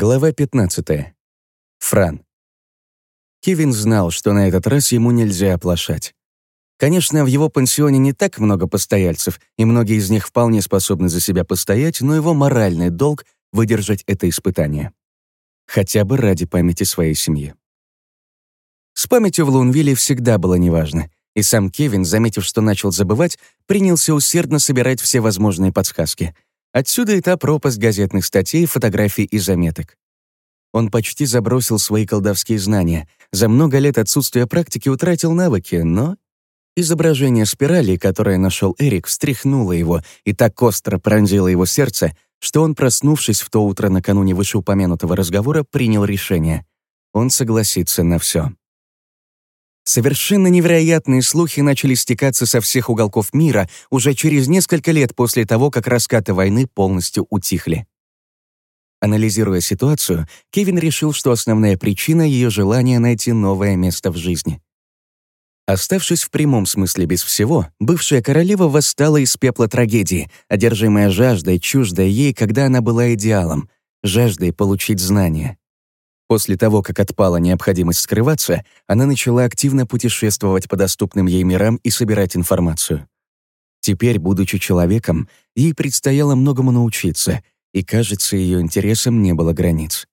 Глава 15. Фран. Кевин знал, что на этот раз ему нельзя оплошать. Конечно, в его пансионе не так много постояльцев, и многие из них вполне способны за себя постоять, но его моральный долг — выдержать это испытание. Хотя бы ради памяти своей семьи. С памятью в Лунвилле всегда было неважно, и сам Кевин, заметив, что начал забывать, принялся усердно собирать все возможные подсказки — Отсюда и та пропасть газетных статей, фотографий и заметок. Он почти забросил свои колдовские знания. За много лет отсутствия практики утратил навыки, но... Изображение спирали, которое нашел Эрик, встряхнуло его и так остро пронзило его сердце, что он, проснувшись в то утро накануне вышеупомянутого разговора, принял решение. Он согласится на все. Совершенно невероятные слухи начали стекаться со всех уголков мира уже через несколько лет после того, как раскаты войны полностью утихли. Анализируя ситуацию, Кевин решил, что основная причина — ее желание найти новое место в жизни. Оставшись в прямом смысле без всего, бывшая королева восстала из пепла трагедии, одержимая жаждой, чуждой ей, когда она была идеалом, жаждой получить знания. После того, как отпала необходимость скрываться, она начала активно путешествовать по доступным ей мирам и собирать информацию. Теперь, будучи человеком, ей предстояло многому научиться, и, кажется, ее интересам не было границ.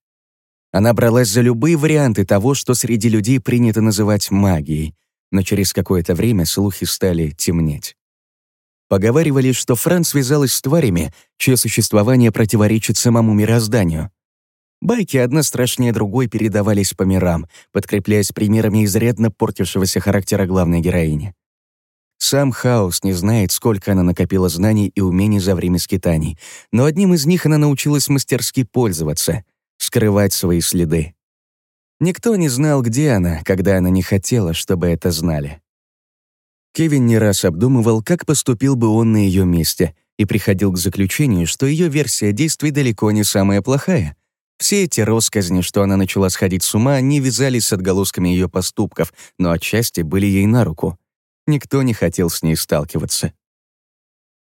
Она бралась за любые варианты того, что среди людей принято называть магией, но через какое-то время слухи стали темнеть. Поговаривали, что Фран связалась с тварями, чье существование противоречит самому мирозданию. Байки одна страшнее другой передавались по мирам, подкрепляясь примерами изрядно портившегося характера главной героини. Сам Хаос не знает, сколько она накопила знаний и умений за время скитаний, но одним из них она научилась мастерски пользоваться, скрывать свои следы. Никто не знал, где она, когда она не хотела, чтобы это знали. Кевин не раз обдумывал, как поступил бы он на ее месте, и приходил к заключению, что ее версия действий далеко не самая плохая — все эти россказни, что она начала сходить с ума, не вязались с отголосками ее поступков, но отчасти были ей на руку. Никто не хотел с ней сталкиваться.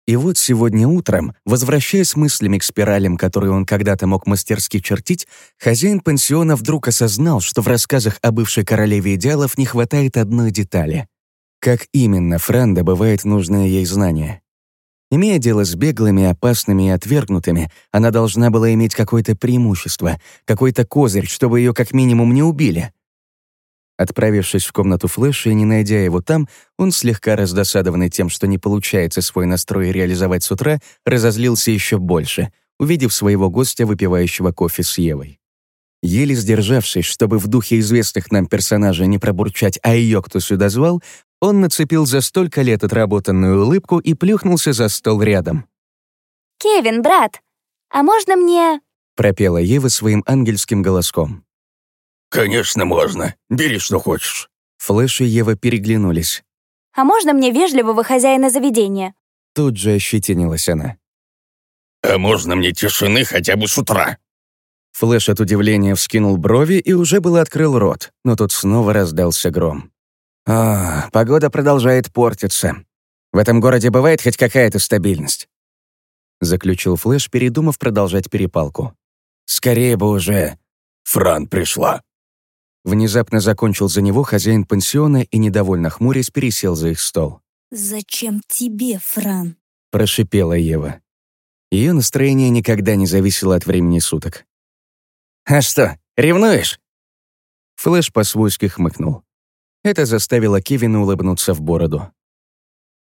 И вот сегодня утром, возвращаясь мыслями к спиралям, которые он когда-то мог мастерски чертить, хозяин пансиона вдруг осознал, что в рассказах о бывшей королеве идеалов не хватает одной детали. Как именно Фран добывает нужные ей знания? Имея дело с беглыми, опасными и отвергнутыми, она должна была иметь какое-то преимущество, какой-то козырь, чтобы ее как минимум не убили. Отправившись в комнату Флэша и не найдя его там, он, слегка раздосадованный тем, что не получается свой настрой реализовать с утра, разозлился еще больше, увидев своего гостя, выпивающего кофе с Евой. Еле сдержавшись, чтобы в духе известных нам персонажей не пробурчать «а ее кто сюда звал», он нацепил за столько лет отработанную улыбку и плюхнулся за стол рядом. «Кевин, брат, а можно мне...» — пропела Ева своим ангельским голоском. «Конечно можно. Бери, что хочешь». Флэш и Ева переглянулись. «А можно мне вежливого хозяина заведения?» Тут же ощетинилась она. «А можно мне тишины хотя бы с утра?» Флэш от удивления вскинул брови и уже было открыл рот, но тут снова раздался гром. А, погода продолжает портиться. В этом городе бывает хоть какая-то стабильность. Заключил Флэш, передумав продолжать перепалку. Скорее бы уже. Фран пришла. Внезапно закончил за него хозяин пансиона и, недовольно хмурясь, пересел за их стол. «Зачем тебе, Фран?» — прошипела Ева. Ее настроение никогда не зависело от времени суток. «А что, ревнуешь?» Флэш по-свойски хмыкнул. Это заставило Кевина улыбнуться в бороду.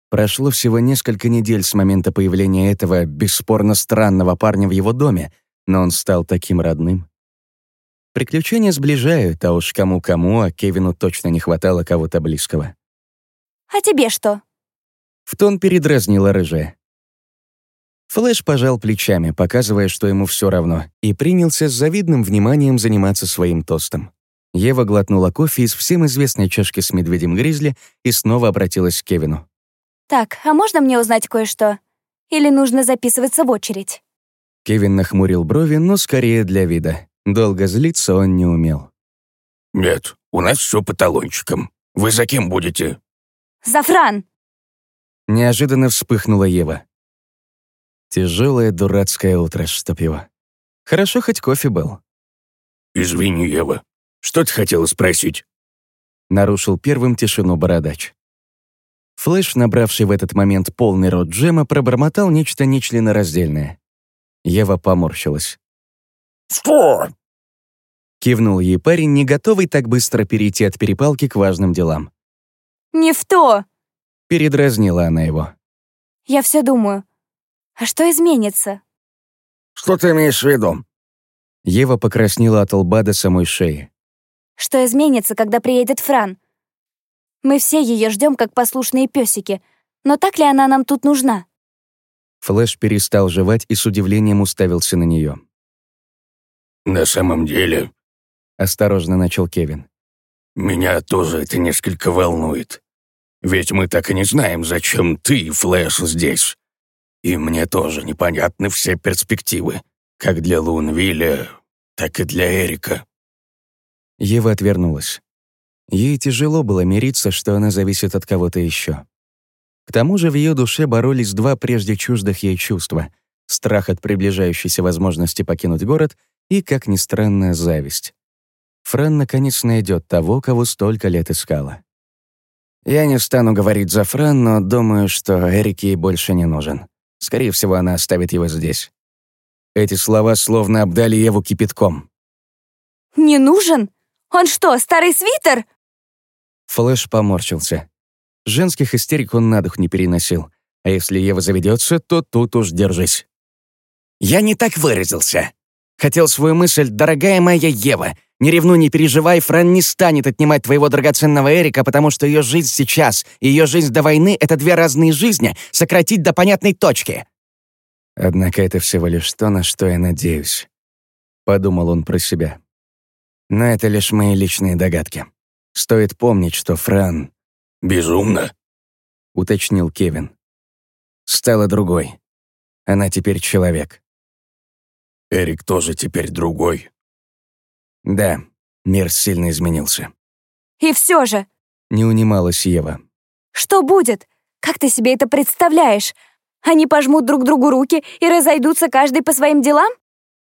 Прошло всего несколько недель с момента появления этого бесспорно странного парня в его доме, но он стал таким родным. Приключения сближают, а уж кому-кому, а Кевину точно не хватало кого-то близкого. «А тебе что?» В тон передразнила рыжая. Флэш пожал плечами, показывая, что ему все равно, и принялся с завидным вниманием заниматься своим тостом. Ева глотнула кофе из всем известной чашки с медведем-гризли и снова обратилась к Кевину. «Так, а можно мне узнать кое-что? Или нужно записываться в очередь?» Кевин нахмурил брови, но скорее для вида. Долго злиться он не умел. «Нет, у нас все по талончикам. Вы за кем будете?» «За Фран!» Неожиданно вспыхнула Ева. Тяжелое дурацкое утро, чтоб его. Хорошо, хоть кофе был. Извини, Ева. Что ты хотела спросить? Нарушил первым тишину бородач. Флэш, набравший в этот момент полный рот джема, пробормотал нечто нечленораздельное. Ева поморщилась. «Что?» Кивнул ей парень, не готовый так быстро перейти от перепалки к важным делам. Не в то. Передразнила она его. Я все думаю. А что изменится? Что ты имеешь в виду? Ева покраснела от лба до самой шеи. Что изменится, когда приедет Фран? Мы все ее ждем, как послушные песики. Но так ли она нам тут нужна? Флэш перестал жевать и с удивлением уставился на нее. На самом деле, Осторожно начал Кевин. меня тоже это несколько волнует. Ведь мы так и не знаем, зачем ты, Флэш, здесь. И мне тоже непонятны все перспективы, как для Лунвилля, так и для Эрика. Ева отвернулась. Ей тяжело было мириться, что она зависит от кого-то еще. К тому же в ее душе боролись два прежде чуждых ей чувства — страх от приближающейся возможности покинуть город и, как ни странно, зависть. Фран наконец найдет того, кого столько лет искала. Я не стану говорить за Фран, но думаю, что Эрик ей больше не нужен. Скорее всего, она оставит его здесь. Эти слова словно обдали Еву кипятком. Не нужен? Он что, старый свитер? Флэш поморщился. Женских истерик он на дух не переносил. А если Ева заведется, то тут уж держись. «Я не так выразился. Хотел свою мысль, дорогая моя Ева. Не ревнуй, не переживай, Фран не станет отнимать твоего драгоценного Эрика, потому что ее жизнь сейчас и ее жизнь до войны — это две разные жизни, сократить до понятной точки». Однако это всего лишь то, на что я надеюсь. Подумал он про себя. Но это лишь мои личные догадки. Стоит помнить, что Фран, Безумно. уточнил Кевин, стала другой. Она теперь человек. Эрик тоже теперь другой. Да, мир сильно изменился. И все же, Не унималась Ева. что будет? Как ты себе это представляешь? Они пожмут друг другу руки и разойдутся каждый по своим делам?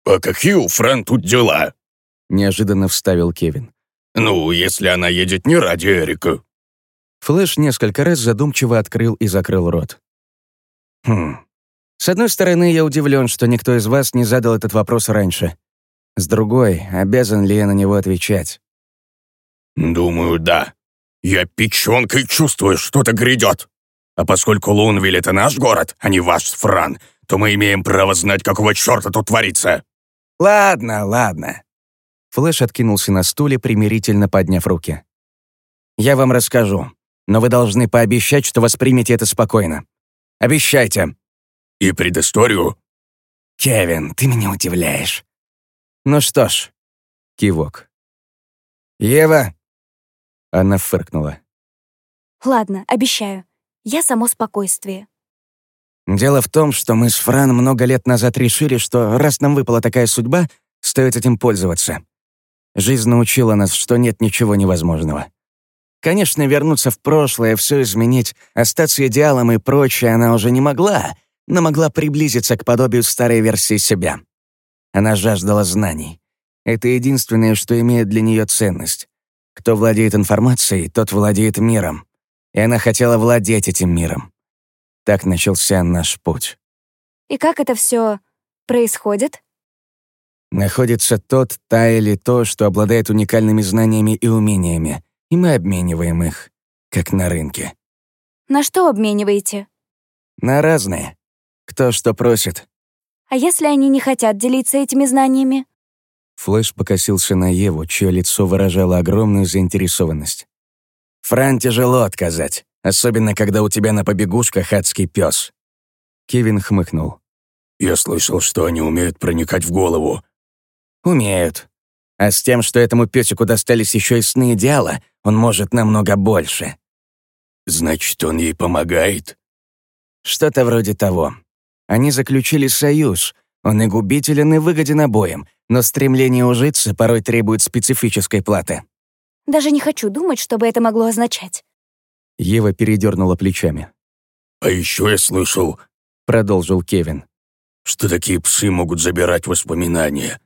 А какие у Фран тут дела? Неожиданно вставил Кевин. Ну, если она едет не ради Эрика. Флэш несколько раз задумчиво открыл и закрыл рот. Хм. С одной стороны, я удивлен, что никто из вас не задал этот вопрос раньше. С другой, обязан ли я на него отвечать? Думаю, да. Я печенкой чувствую, что-то грядет. А поскольку Лунвиль — это наш город, а не ваш Фран, то мы имеем право знать, какого черта тут творится. Ладно, ладно. Флэш откинулся на стуле, примирительно подняв руки. Я вам расскажу, но вы должны пообещать, что воспримете это спокойно. Обещайте. И предысторию Кевин, ты меня удивляешь. Ну что ж, кивок. Ева. Она фыркнула. Ладно, обещаю. Я само спокойствие. Дело в том, что мы с Фран много лет назад решили, что раз нам выпала такая судьба, стоит этим пользоваться. Жизнь научила нас, что нет ничего невозможного. Конечно, вернуться в прошлое, все изменить, остаться идеалом и прочее она уже не могла, но могла приблизиться к подобию старой версии себя. Она жаждала знаний. Это единственное, что имеет для нее ценность. Кто владеет информацией, тот владеет миром. И она хотела владеть этим миром. Так начался наш путь. И как это все происходит? Находится тот, та или то, что обладает уникальными знаниями и умениями, и мы обмениваем их, как на рынке. На что обмениваете? На разные. Кто что просит. А если они не хотят делиться этими знаниями? Флэш покосился на Еву, чье лицо выражало огромную заинтересованность. «Фран тяжело отказать, особенно когда у тебя на побегушках адский пес. Кевин хмыкнул. Я слышал, что они умеют проникать в голову. «Умеют. А с тем, что этому песику достались еще и сны идеала, он может намного больше. Значит, он ей помогает? Что-то вроде того. Они заключили союз. Он и губителен, и выгоден обоим, но стремление ужиться порой требует специфической платы. Даже не хочу думать, что бы это могло означать. Ева передернула плечами. А еще я слышал, Продолжил Кевин. что такие псы могут забирать воспоминания.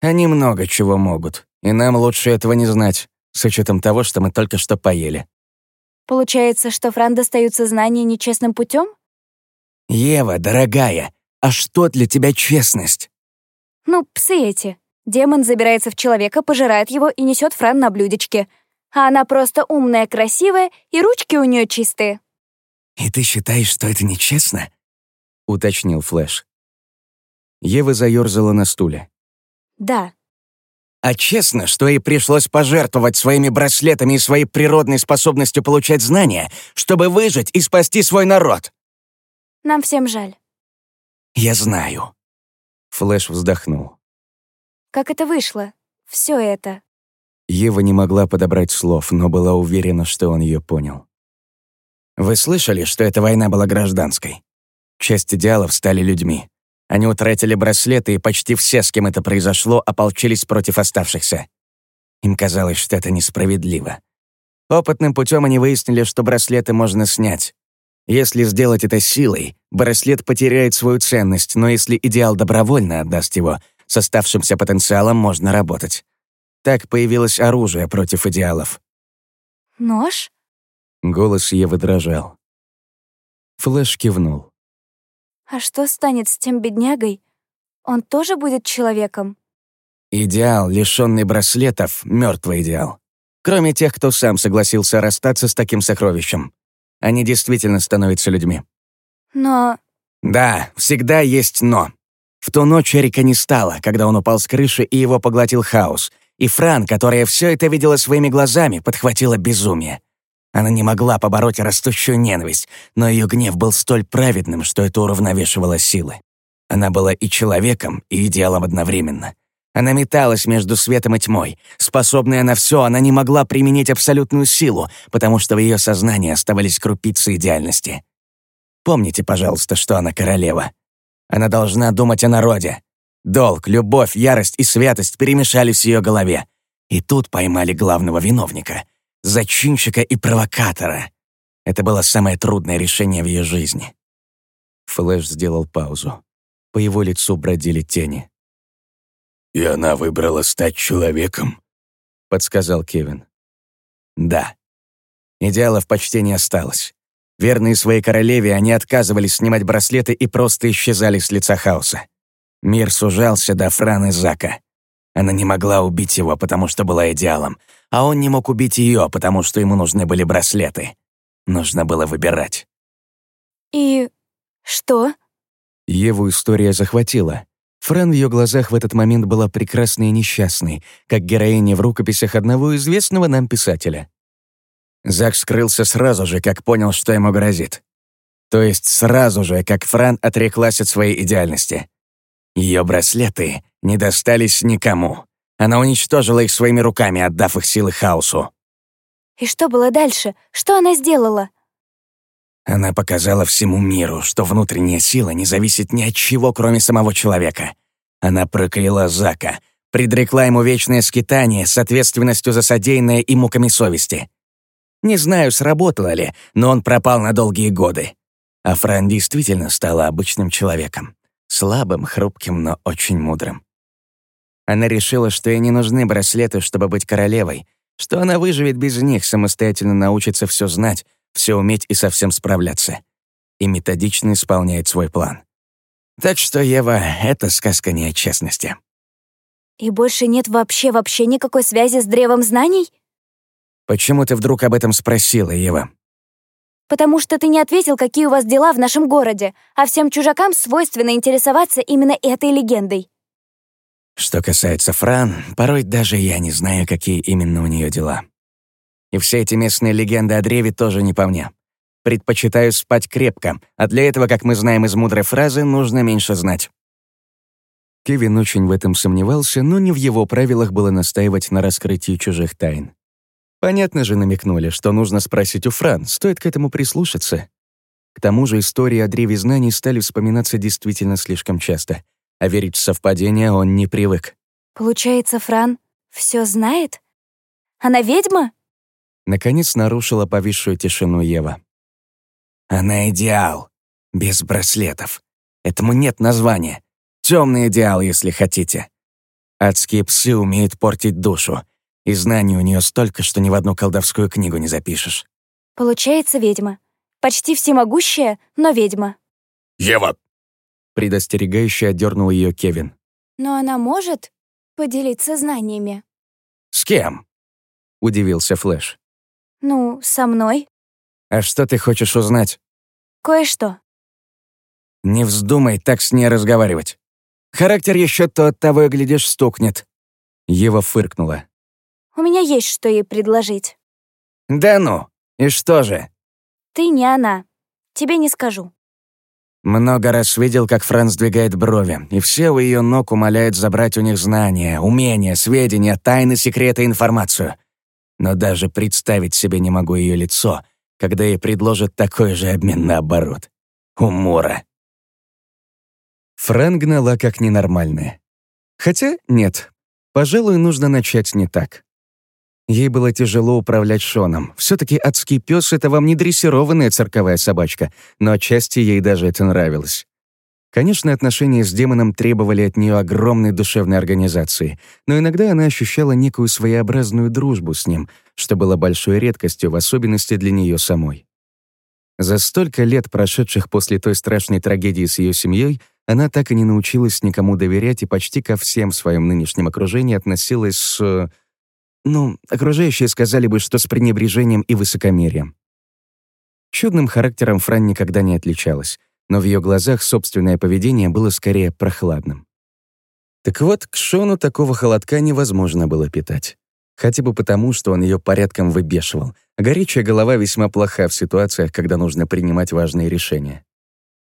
Они много чего могут, и нам лучше этого не знать, с учетом того, что мы только что поели. Получается, что Фран достаются знания нечестным путем? Ева, дорогая, а что для тебя честность? Ну, псы эти. Демон забирается в человека, пожирает его и несет Фран на блюдечке. А она просто умная, красивая, и ручки у нее чистые. «И ты считаешь, что это нечестно?» — уточнил Флэш. Ева заёрзала на стуле. Да. «А честно, что ей пришлось пожертвовать своими браслетами и своей природной способностью получать знания, чтобы выжить и спасти свой народ?» Нам всем жаль. «Я знаю». Флэш вздохнул. Как это вышло? Все это. Ева не могла подобрать слов, но была уверена, что он ее понял. «Вы слышали, что эта война была гражданской? Часть идеалов стали людьми. Они утратили браслеты, и почти все, с кем это произошло, ополчились против оставшихся. Им казалось, что это несправедливо. Опытным путем они выяснили, что браслеты можно снять. Если сделать это силой, браслет потеряет свою ценность, но если идеал добровольно отдаст его, с оставшимся потенциалом можно работать. Так появилось оружие против идеалов. Нож? Голос Евы дрожал. Флэш кивнул. А что станет с тем беднягой? Он тоже будет человеком? Идеал, лишённый браслетов, мёртвый идеал. Кроме тех, кто сам согласился расстаться с таким сокровищем. Они действительно становятся людьми. Но... Да, всегда есть «но». В ту ночь Эрика не стало, когда он упал с крыши и его поглотил хаос. И Фран, которая все это видела своими глазами, подхватила безумие. Она не могла побороть растущую ненависть, но ее гнев был столь праведным, что это уравновешивало силы. Она была и человеком, и идеалом одновременно. Она металась между светом и тьмой. Способная на все, она не могла применить абсолютную силу, потому что в ее сознании оставались крупицы идеальности. Помните, пожалуйста, что она королева. Она должна думать о народе. Долг, любовь, ярость и святость перемешались в ее голове. И тут поймали главного виновника — зачинщика и провокатора. Это было самое трудное решение в ее жизни. Флэш сделал паузу. По его лицу бродили тени. «И она выбрала стать человеком?» — подсказал Кевин. «Да. Идеалов почти не осталось. Верные своей королеве, они отказывались снимать браслеты и просто исчезали с лица хаоса. Мир сужался до Фран и Зака. Она не могла убить его, потому что была идеалом, а он не мог убить ее, потому что ему нужны были браслеты. Нужно было выбирать. И что? Еву история захватила. Фран в ее глазах в этот момент была прекрасной и несчастной, как героиня в рукописях одного известного нам писателя. Зак скрылся сразу же, как понял, что ему грозит. То есть сразу же, как Фран отреклась от своей идеальности. Ее браслеты не достались никому. Она уничтожила их своими руками, отдав их силы хаосу. И что было дальше? Что она сделала? Она показала всему миру, что внутренняя сила не зависит ни от чего, кроме самого человека. Она прокляла Зака, предрекла ему вечное скитание с ответственностью за содеянное и муками совести. Не знаю, сработало ли, но он пропал на долгие годы. А Фран действительно стала обычным человеком. Слабым, хрупким, но очень мудрым. Она решила, что ей не нужны браслеты, чтобы быть королевой, что она выживет без них, самостоятельно научится все знать, все уметь и совсем справляться. И методично исполняет свой план. Так что, Ева, это сказка не о честности. И больше нет вообще-вообще никакой связи с древом знаний? Почему ты вдруг об этом спросила, Ева? Потому что ты не ответил, какие у вас дела в нашем городе, а всем чужакам свойственно интересоваться именно этой легендой. Что касается Фран, порой даже я не знаю, какие именно у нее дела. И все эти местные легенды о древе тоже не по мне. Предпочитаю спать крепко, а для этого, как мы знаем из мудрой фразы, нужно меньше знать. Кевин очень в этом сомневался, но не в его правилах было настаивать на раскрытии чужих тайн. Понятно же намекнули, что нужно спросить у Фран, стоит к этому прислушаться. К тому же истории о древе знаний стали вспоминаться действительно слишком часто — а верить в совпадение он не привык. Получается, Фран все знает? Она ведьма? Наконец нарушила повисшую тишину Ева. Она идеал. Без браслетов. Этому нет названия. Темный идеал, если хотите. Адские псы умеют портить душу, и знаний у нее столько, что ни в одну колдовскую книгу не запишешь. Получается ведьма. Почти всемогущая, но ведьма. «Ева, Предостерегающе отдернул ее Кевин. Но она может поделиться знаниями. «С кем?» — удивился Флэш. Ну, со мной. «А что ты хочешь узнать?» Кое-что. «Не вздумай так с ней разговаривать. Характер еще то от того и глядишь стукнет». Ева фыркнула. У меня есть что ей предложить. «Да ну! И что же?» Ты не она. Тебе не скажу. Много раз видел, как Фран сдвигает брови, и все у ее ног умоляют забрать у них знания, умения, сведения, тайны, секреты, информацию. Но даже представить себе не могу ее лицо, когда ей предложат такой же обмен наоборот. Умора. Фран гнала как ненормальная. Хотя нет, пожалуй, нужно начать не так. Ей было тяжело управлять Шоном. Все-таки адский пес — это вам не дрессированная цирковая собачка, но отчасти ей даже это нравилось. Конечно, отношения с демоном требовали от нее огромной душевной организации, но иногда она ощущала некую своеобразную дружбу с ним, что было большой редкостью, в особенности для нее самой. За столько лет, прошедших после той страшной трагедии с ее семьей, она так и не научилась никому доверять и почти ко всем в своем нынешнем окружении относилась с... Ну, окружающие сказали бы, что с пренебрежением и высокомерием. Чудным характером Фран никогда не отличалась, но в ее глазах собственное поведение было скорее прохладным. Так вот, к Шону такого холодка невозможно было питать. Хотя бы потому, что он ее порядком выбешивал, горячая голова весьма плоха в ситуациях, когда нужно принимать важные решения.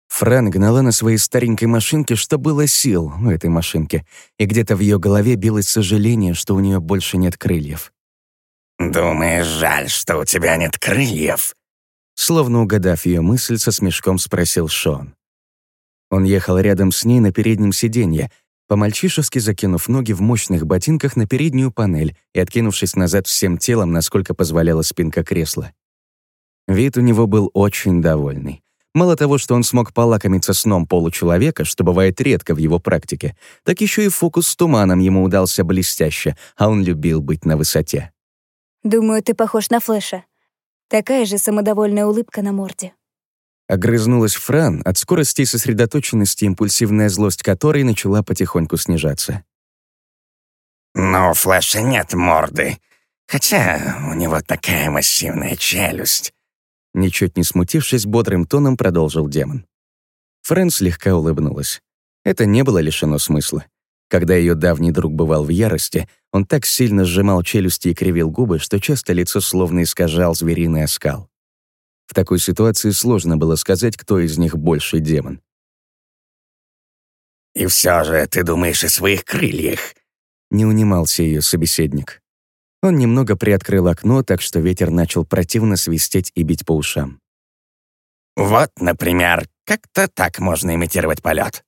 Фран гнала на своей старенькой машинке, что было сил у этой машинки, и где-то в ее голове билось сожаление, что у нее больше нет крыльев. думаешь, жаль, что у тебя нет крыльев?» Словно угадав ее мысль, со смешком спросил Шон. Он ехал рядом с ней на переднем сиденье, по-мальчишески закинув ноги в мощных ботинках на переднюю панель и откинувшись назад всем телом, насколько позволяла спинка кресла. Вид у него был очень довольный. Мало того, что он смог полакомиться сном получеловека, что бывает редко в его практике, так еще и фокус с туманом ему удался блестяще, а он любил быть на высоте. Думаю, ты похож на Флэша. Такая же самодовольная улыбка на морде. Огрызнулась Фран от скорости и сосредоточенности, импульсивная злость которой начала потихоньку снижаться. «Но у Флэша нет морды. Хотя у него такая массивная челюсть. Ничуть не смутившись, бодрым тоном продолжил демон. Фрэн слегка улыбнулась. Это не было лишено смысла. Когда ее давний друг бывал в ярости, он так сильно сжимал челюсти и кривил губы, что часто лицо словно искажал звериный оскал. В такой ситуации сложно было сказать, кто из них больше демон. «И все же ты думаешь о своих крыльях?» Не унимался ее собеседник. Он немного приоткрыл окно, так что ветер начал противно свистеть и бить по ушам. «Вот, например, как-то так можно имитировать полет.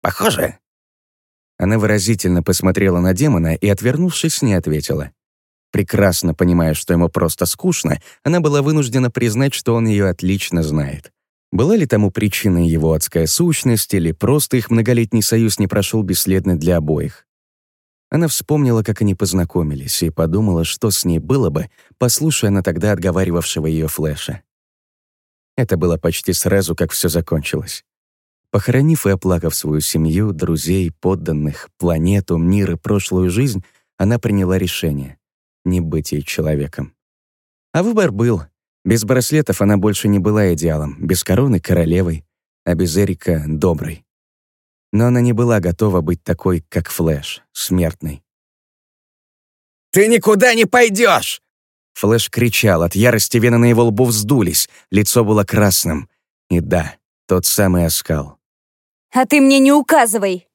Похоже?» Она выразительно посмотрела на демона и, отвернувшись, не ответила. Прекрасно понимая, что ему просто скучно, она была вынуждена признать, что он ее отлично знает. Была ли тому причиной его адская сущность или просто их многолетний союз не прошел бесследно для обоих? Она вспомнила, как они познакомились, и подумала, что с ней было бы, послушая на тогда отговаривавшего ее Флэша. Это было почти сразу, как все закончилось. Похоронив и оплакав свою семью, друзей, подданных, планету, мир и прошлую жизнь, она приняла решение — не быть ей человеком. А выбор был. Без браслетов она больше не была идеалом, без короны — королевой, а без Эрика — доброй но она не была готова быть такой, как Флэш, смертной. «Ты никуда не пойдешь!» Флэш кричал, от ярости вены на его лбу вздулись, лицо было красным. И да, тот самый оскал. А ты мне не указывай!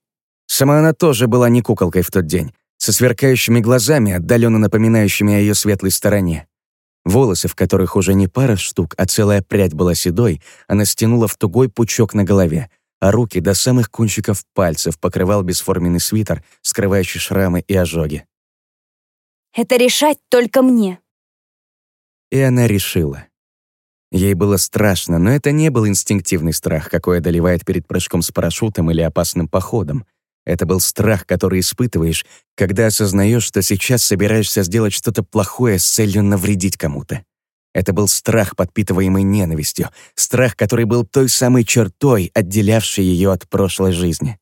Сама она тоже была не куколкой в тот день, со сверкающими глазами, отдаленно напоминающими о ее светлой стороне. Волосы, в которых уже не пара штук, а целая прядь была седой, она стянула в тугой пучок на голове, а руки до самых кончиков пальцев покрывал бесформенный свитер, скрывающий шрамы и ожоги. Это решать только мне. И она решила. Ей было страшно, но это не был инстинктивный страх, какой одолевает перед прыжком с парашютом или опасным походом. Это был страх, который испытываешь, когда осознаешь, что сейчас собираешься сделать что-то плохое с целью навредить кому-то. Это был страх, подпитываемый ненавистью, страх, который был той самой чертой, отделявшей ее от прошлой жизни.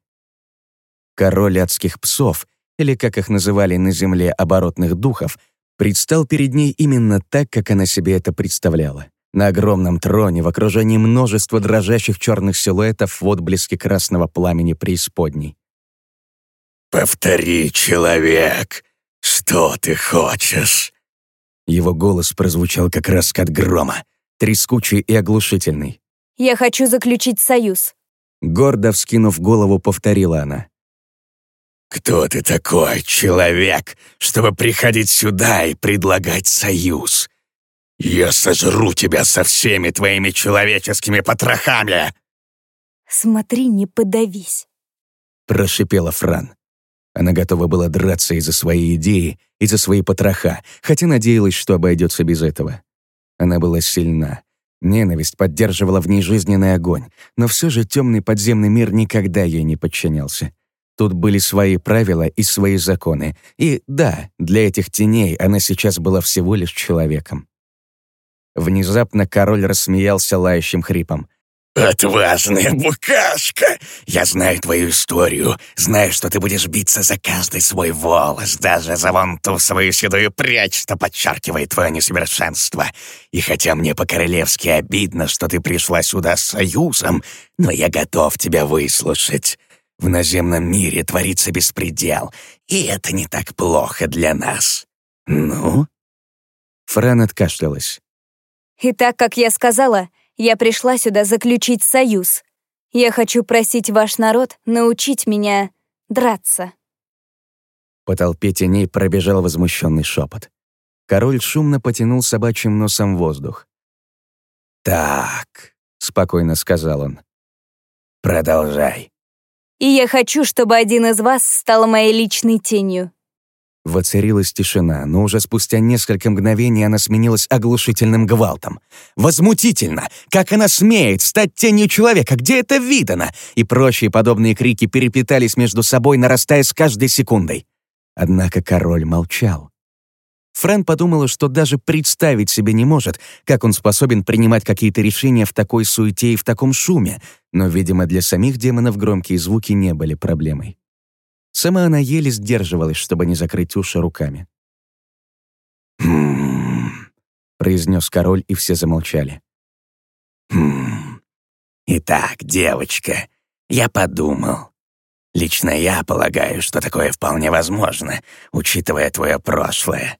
Король адских псов, или, как их называли на земле, оборотных духов, предстал перед ней именно так, как она себе это представляла. На огромном троне в окружении множества дрожащих черных силуэтов в отблеске красного пламени преисподней. «Повтори, человек, что ты хочешь?» Его голос прозвучал как раскат грома, трескучий и оглушительный. «Я хочу заключить союз». Гордо вскинув голову, повторила она. «Кто ты такой, человек, чтобы приходить сюда и предлагать союз? Я сожру тебя со всеми твоими человеческими потрохами!» «Смотри, не подавись», — прошипела Фран. Она готова была драться из-за своей идеи, из-за своей потроха, хотя надеялась, что обойдется без этого. Она была сильна. Ненависть поддерживала в ней жизненный огонь, но все же темный подземный мир никогда ей не подчинялся. Тут были свои правила и свои законы. И да, для этих теней она сейчас была всего лишь человеком. Внезапно король рассмеялся лающим хрипом. «Отважная букашка! Я знаю твою историю, знаю, что ты будешь биться за каждый свой волос, даже за вон ту свою седую прядь, что подчеркивает твое несовершенство. И хотя мне по-королевски обидно, что ты пришла сюда с союзом, но я готов тебя выслушать. В наземном мире творится беспредел, и это не так плохо для нас. Ну?» Фран откашлялась. «И так, как я сказала, я пришла сюда заключить союз. Я хочу просить ваш народ научить меня драться». По толпе теней пробежал возмущенный шепот. Король шумно потянул собачьим носом воздух. «Так», — спокойно сказал он. «Продолжай». «И я хочу, чтобы один из вас стал моей личной тенью. Воцарилась тишина, но уже спустя несколько мгновений она сменилась оглушительным гвалтом. «Возмутительно! Как она смеет стать тенью человека? Где это видано?» И прочие подобные крики переплетались между собой, нарастая с каждой секундой. Однако король молчал. Фрэн подумала, что даже представить себе не может, как он способен принимать какие-то решения в такой суете и в таком шуме, но, видимо, для самих демонов громкие звуки не были проблемой. Сама она еле сдерживалась, чтобы не закрыть уши руками. «Хм...» — произнес король, и все замолчали. «Хм... Итак, девочка, я подумал. Лично я полагаю, что такое вполне возможно, учитывая твое прошлое.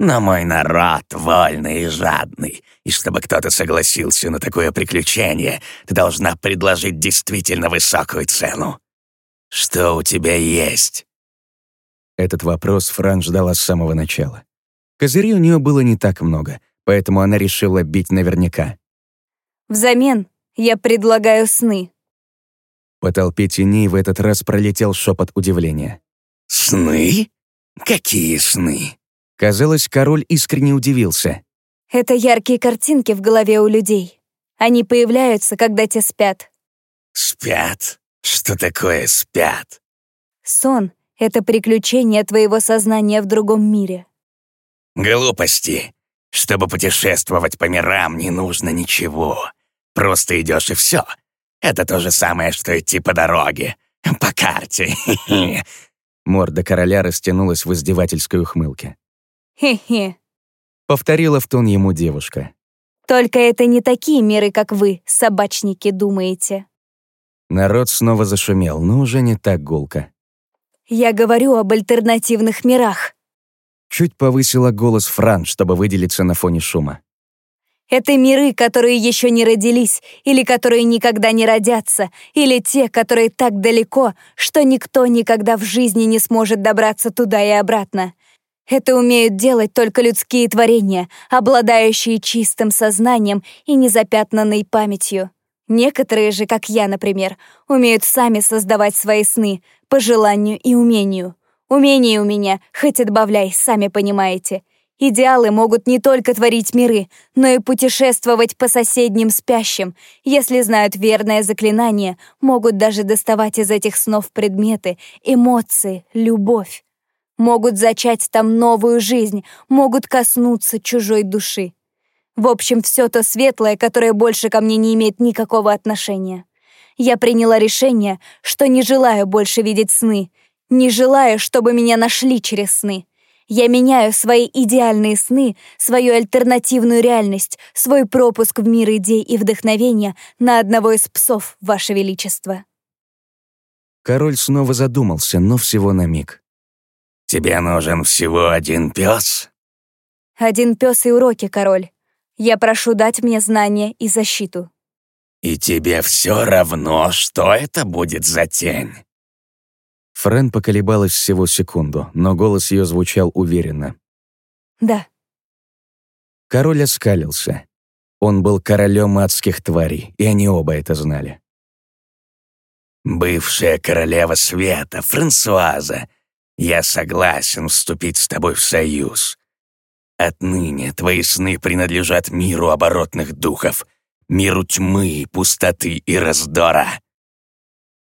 Но мой народ вольный и жадный, и чтобы кто-то согласился на такое приключение, ты должна предложить действительно высокую цену. «Что у тебя есть?» Этот вопрос Фран ждала с самого начала. Козырей у нее было не так много, поэтому она решила бить наверняка. «Взамен я предлагаю сны». По толпе теней в этот раз пролетел шепот удивления. «Сны? Какие сны?» Казалось, король искренне удивился. «Это яркие картинки в голове у людей. Они появляются, когда те спят». «Спят? Что такое спят? Сон — это приключение твоего сознания в другом мире. Глупости. Чтобы путешествовать по мирам, не нужно ничего. Просто идешь и все. Это то же самое, что идти по дороге. По карте. Морда короля растянулась в издевательской ухмылке. Хе-хе. Повторила в тон ему девушка. Только это не такие миры, как вы, собачники, думаете. Народ снова зашумел, но уже не так гулко. «Я говорю об альтернативных мирах». Чуть повысила голос Фран, чтобы выделиться на фоне шума. Это миры, которые еще не родились, или которые никогда не родятся, или те, которые так далеко, что никто никогда в жизни не сможет добраться туда и обратно. Это умеют делать только людские творения, обладающие чистым сознанием и незапятнанной памятью. Некоторые же, как я, например, умеют сами создавать свои сны по желанию и умению. Умение у меня, хоть отбавляй, сами понимаете. Идеалы могут не только творить миры, но и путешествовать по соседним спящим. Если знают верное заклинание, могут даже доставать из этих снов предметы, эмоции, любовь. Могут зачать там новую жизнь, могут коснуться чужой души. В общем, все то светлое, которое больше ко мне не имеет никакого отношения. Я приняла решение, что не желаю больше видеть сны, не желаю, чтобы меня нашли через сны. Я меняю свои идеальные сны, свою альтернативную реальность, свой пропуск в мир идей и вдохновения на одного из псов, Ваше Величество. Король снова задумался, но всего на миг. «Тебе нужен всего один пес?» «Один пес и уроки, король. Я прошу дать мне знания и защиту». «И тебе все равно, что это будет за тень?» Френ поколебалась всего секунду, но голос ее звучал уверенно. «Да». Король оскалился. Он был королем адских тварей, и они оба это знали. «Бывшая королева света, Франсуаза, я согласен вступить с тобой в союз. Отныне твои сны принадлежат миру оборотных духов, миру тьмы, пустоты и раздора.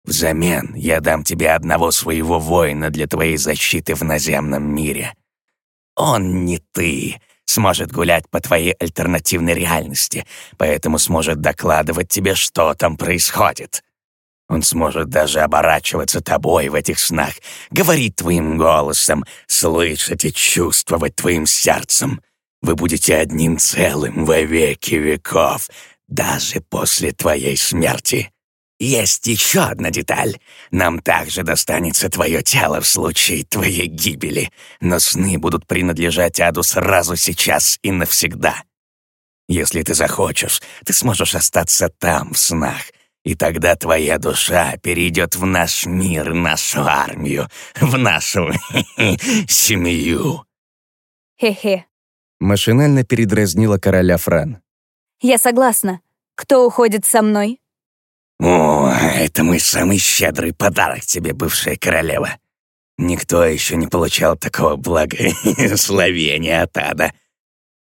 Взамен я дам тебе одного своего воина для твоей защиты в наземном мире. Он не ты, сможет гулять по твоей альтернативной реальности, поэтому сможет докладывать тебе, что там происходит. Он сможет даже оборачиваться тобой в этих снах, говорить твоим голосом, слышать и чувствовать твоим сердцем. Вы будете одним целым во веки веков, даже после твоей смерти. Есть еще одна деталь. Нам также достанется твое тело в случае твоей гибели, но сны будут принадлежать Аду сразу сейчас и навсегда. Если ты захочешь, ты сможешь остаться там, в снах, и тогда твоя душа перейдет в наш мир, нашу армию, в нашу семью. Хе-хе. Машинально передразнила короля Фран. Я согласна. Кто уходит со мной? «О, это мой самый щедрый подарок тебе, бывшая королева. Никто еще не получал такого благословения от ада.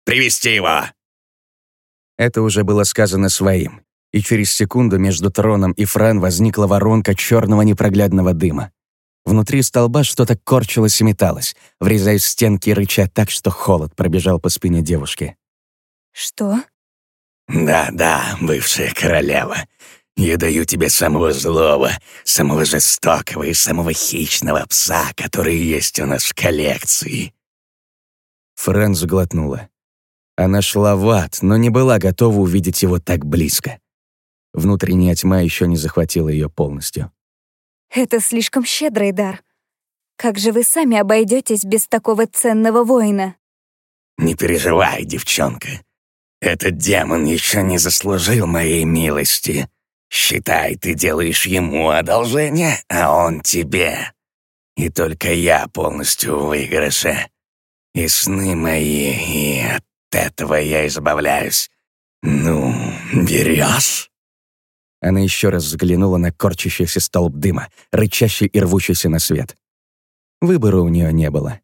Привести его!» Это уже было сказано своим, и через секунду между троном и Фран возникла воронка черного непроглядного дыма. Внутри столба что-то корчилось и металось, врезаясь в стенки и рыча так, что холод пробежал по спине девушки. Что? «Да-да, бывшая королева. Я даю тебе самого злого, самого жестокого и самого хищного пса, который есть у нас в коллекции». Фрэн заглотнула. Она шла в ад, но не была готова увидеть его так близко. Внутренняя тьма еще не захватила ее полностью. Это слишком щедрый дар. Как же вы сами обойдетесь без такого ценного воина? «Не переживай, девчонка. Этот демон еще не заслужил моей милости. Считай, ты делаешь ему одолжение, а он тебе. И только я полностью в выигрыше. И сны мои, и от этого я избавляюсь. Ну, берешь?» Она еще раз взглянула на корчащийся столб дыма, рычащий и рвущийся на свет. Выбора у нее не было.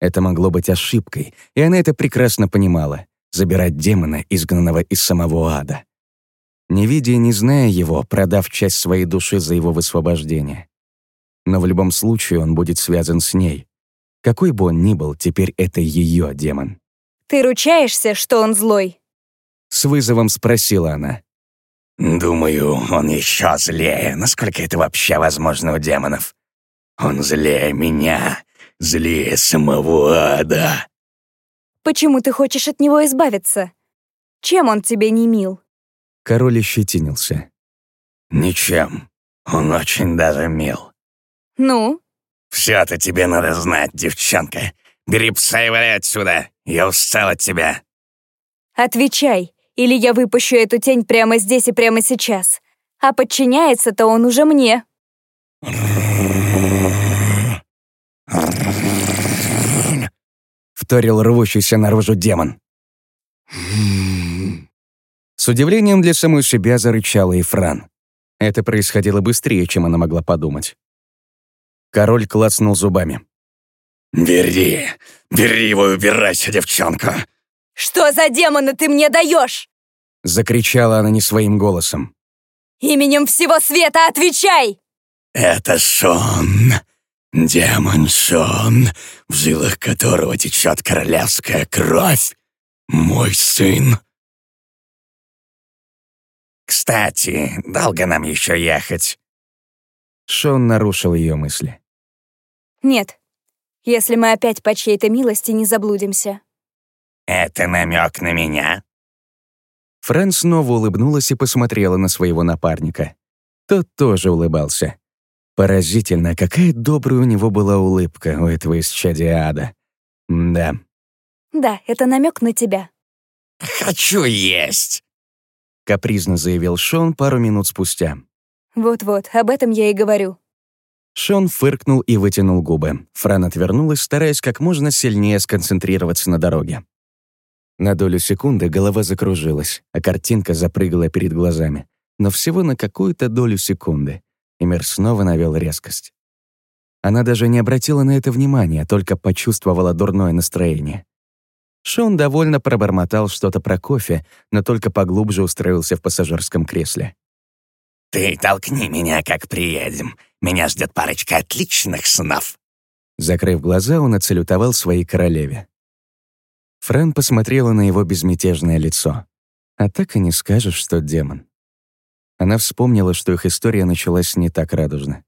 Это могло быть ошибкой, и она это прекрасно понимала — забирать демона, изгнанного из самого ада не видя и не зная его, продав часть своей души за его высвобождение. Но в любом случае он будет связан с ней. Какой бы он ни был, теперь это ее демон. «Ты ручаешься, что он злой?» С вызовом спросила она. «Думаю, он еще злее. Насколько это вообще возможно у демонов? Он злее меня, злее самого ада». «Почему ты хочешь от него избавиться? Чем он тебе не мил?» Король ощетинился. «Ничем. Он очень даже мил». «Ну?» «Все это тебе надо знать, девчонка. Бери пса и валяй отсюда. Я устал от тебя». «Отвечай, или я выпущу эту тень прямо здесь и прямо сейчас. А подчиняется-то он уже мне». Вторил рвущийся наружу демон. С удивлением для самой себя зарычала и Фран. Это происходило быстрее, чем она могла подумать. Король клацнул зубами. «Бери, бери его и убирайся, девчонка!» «Что за демона ты мне даешь?» Закричала она не своим голосом. «Именем всего света отвечай!» «Это Шон, демон Шон, в жилах которого течет королевская кровь, мой сын». «Кстати, долго нам еще ехать?» Шон нарушил ее мысли. «Нет, если мы опять по чьей-то милости не заблудимся». «Это намек на меня?» Фрэн снова улыбнулась и посмотрела на своего напарника. Тот тоже улыбался. Поразительно, какая добрая у него была улыбка у этого исчадия ада. Да. «Да, это намек на тебя». «Хочу есть!» — капризно заявил Шон пару минут спустя. «Вот-вот, об этом я и говорю». Шон фыркнул и вытянул губы. Фран отвернулась, стараясь как можно сильнее сконцентрироваться на дороге. На долю секунды голова закружилась, а картинка запрыгала перед глазами. Но всего на какую-то долю секунды. И мир снова навел резкость. Она даже не обратила на это внимания, только почувствовала дурное настроение. Шон довольно пробормотал что-то про кофе, но только поглубже устроился в пассажирском кресле. «Ты толкни меня, как приедем. Меня ждет парочка отличных снов». Закрыв глаза, он отсалютовал своей королеве. Фрэн посмотрела на его безмятежное лицо. А так и не скажешь, что демон. Она вспомнила, что их история началась не так радужно.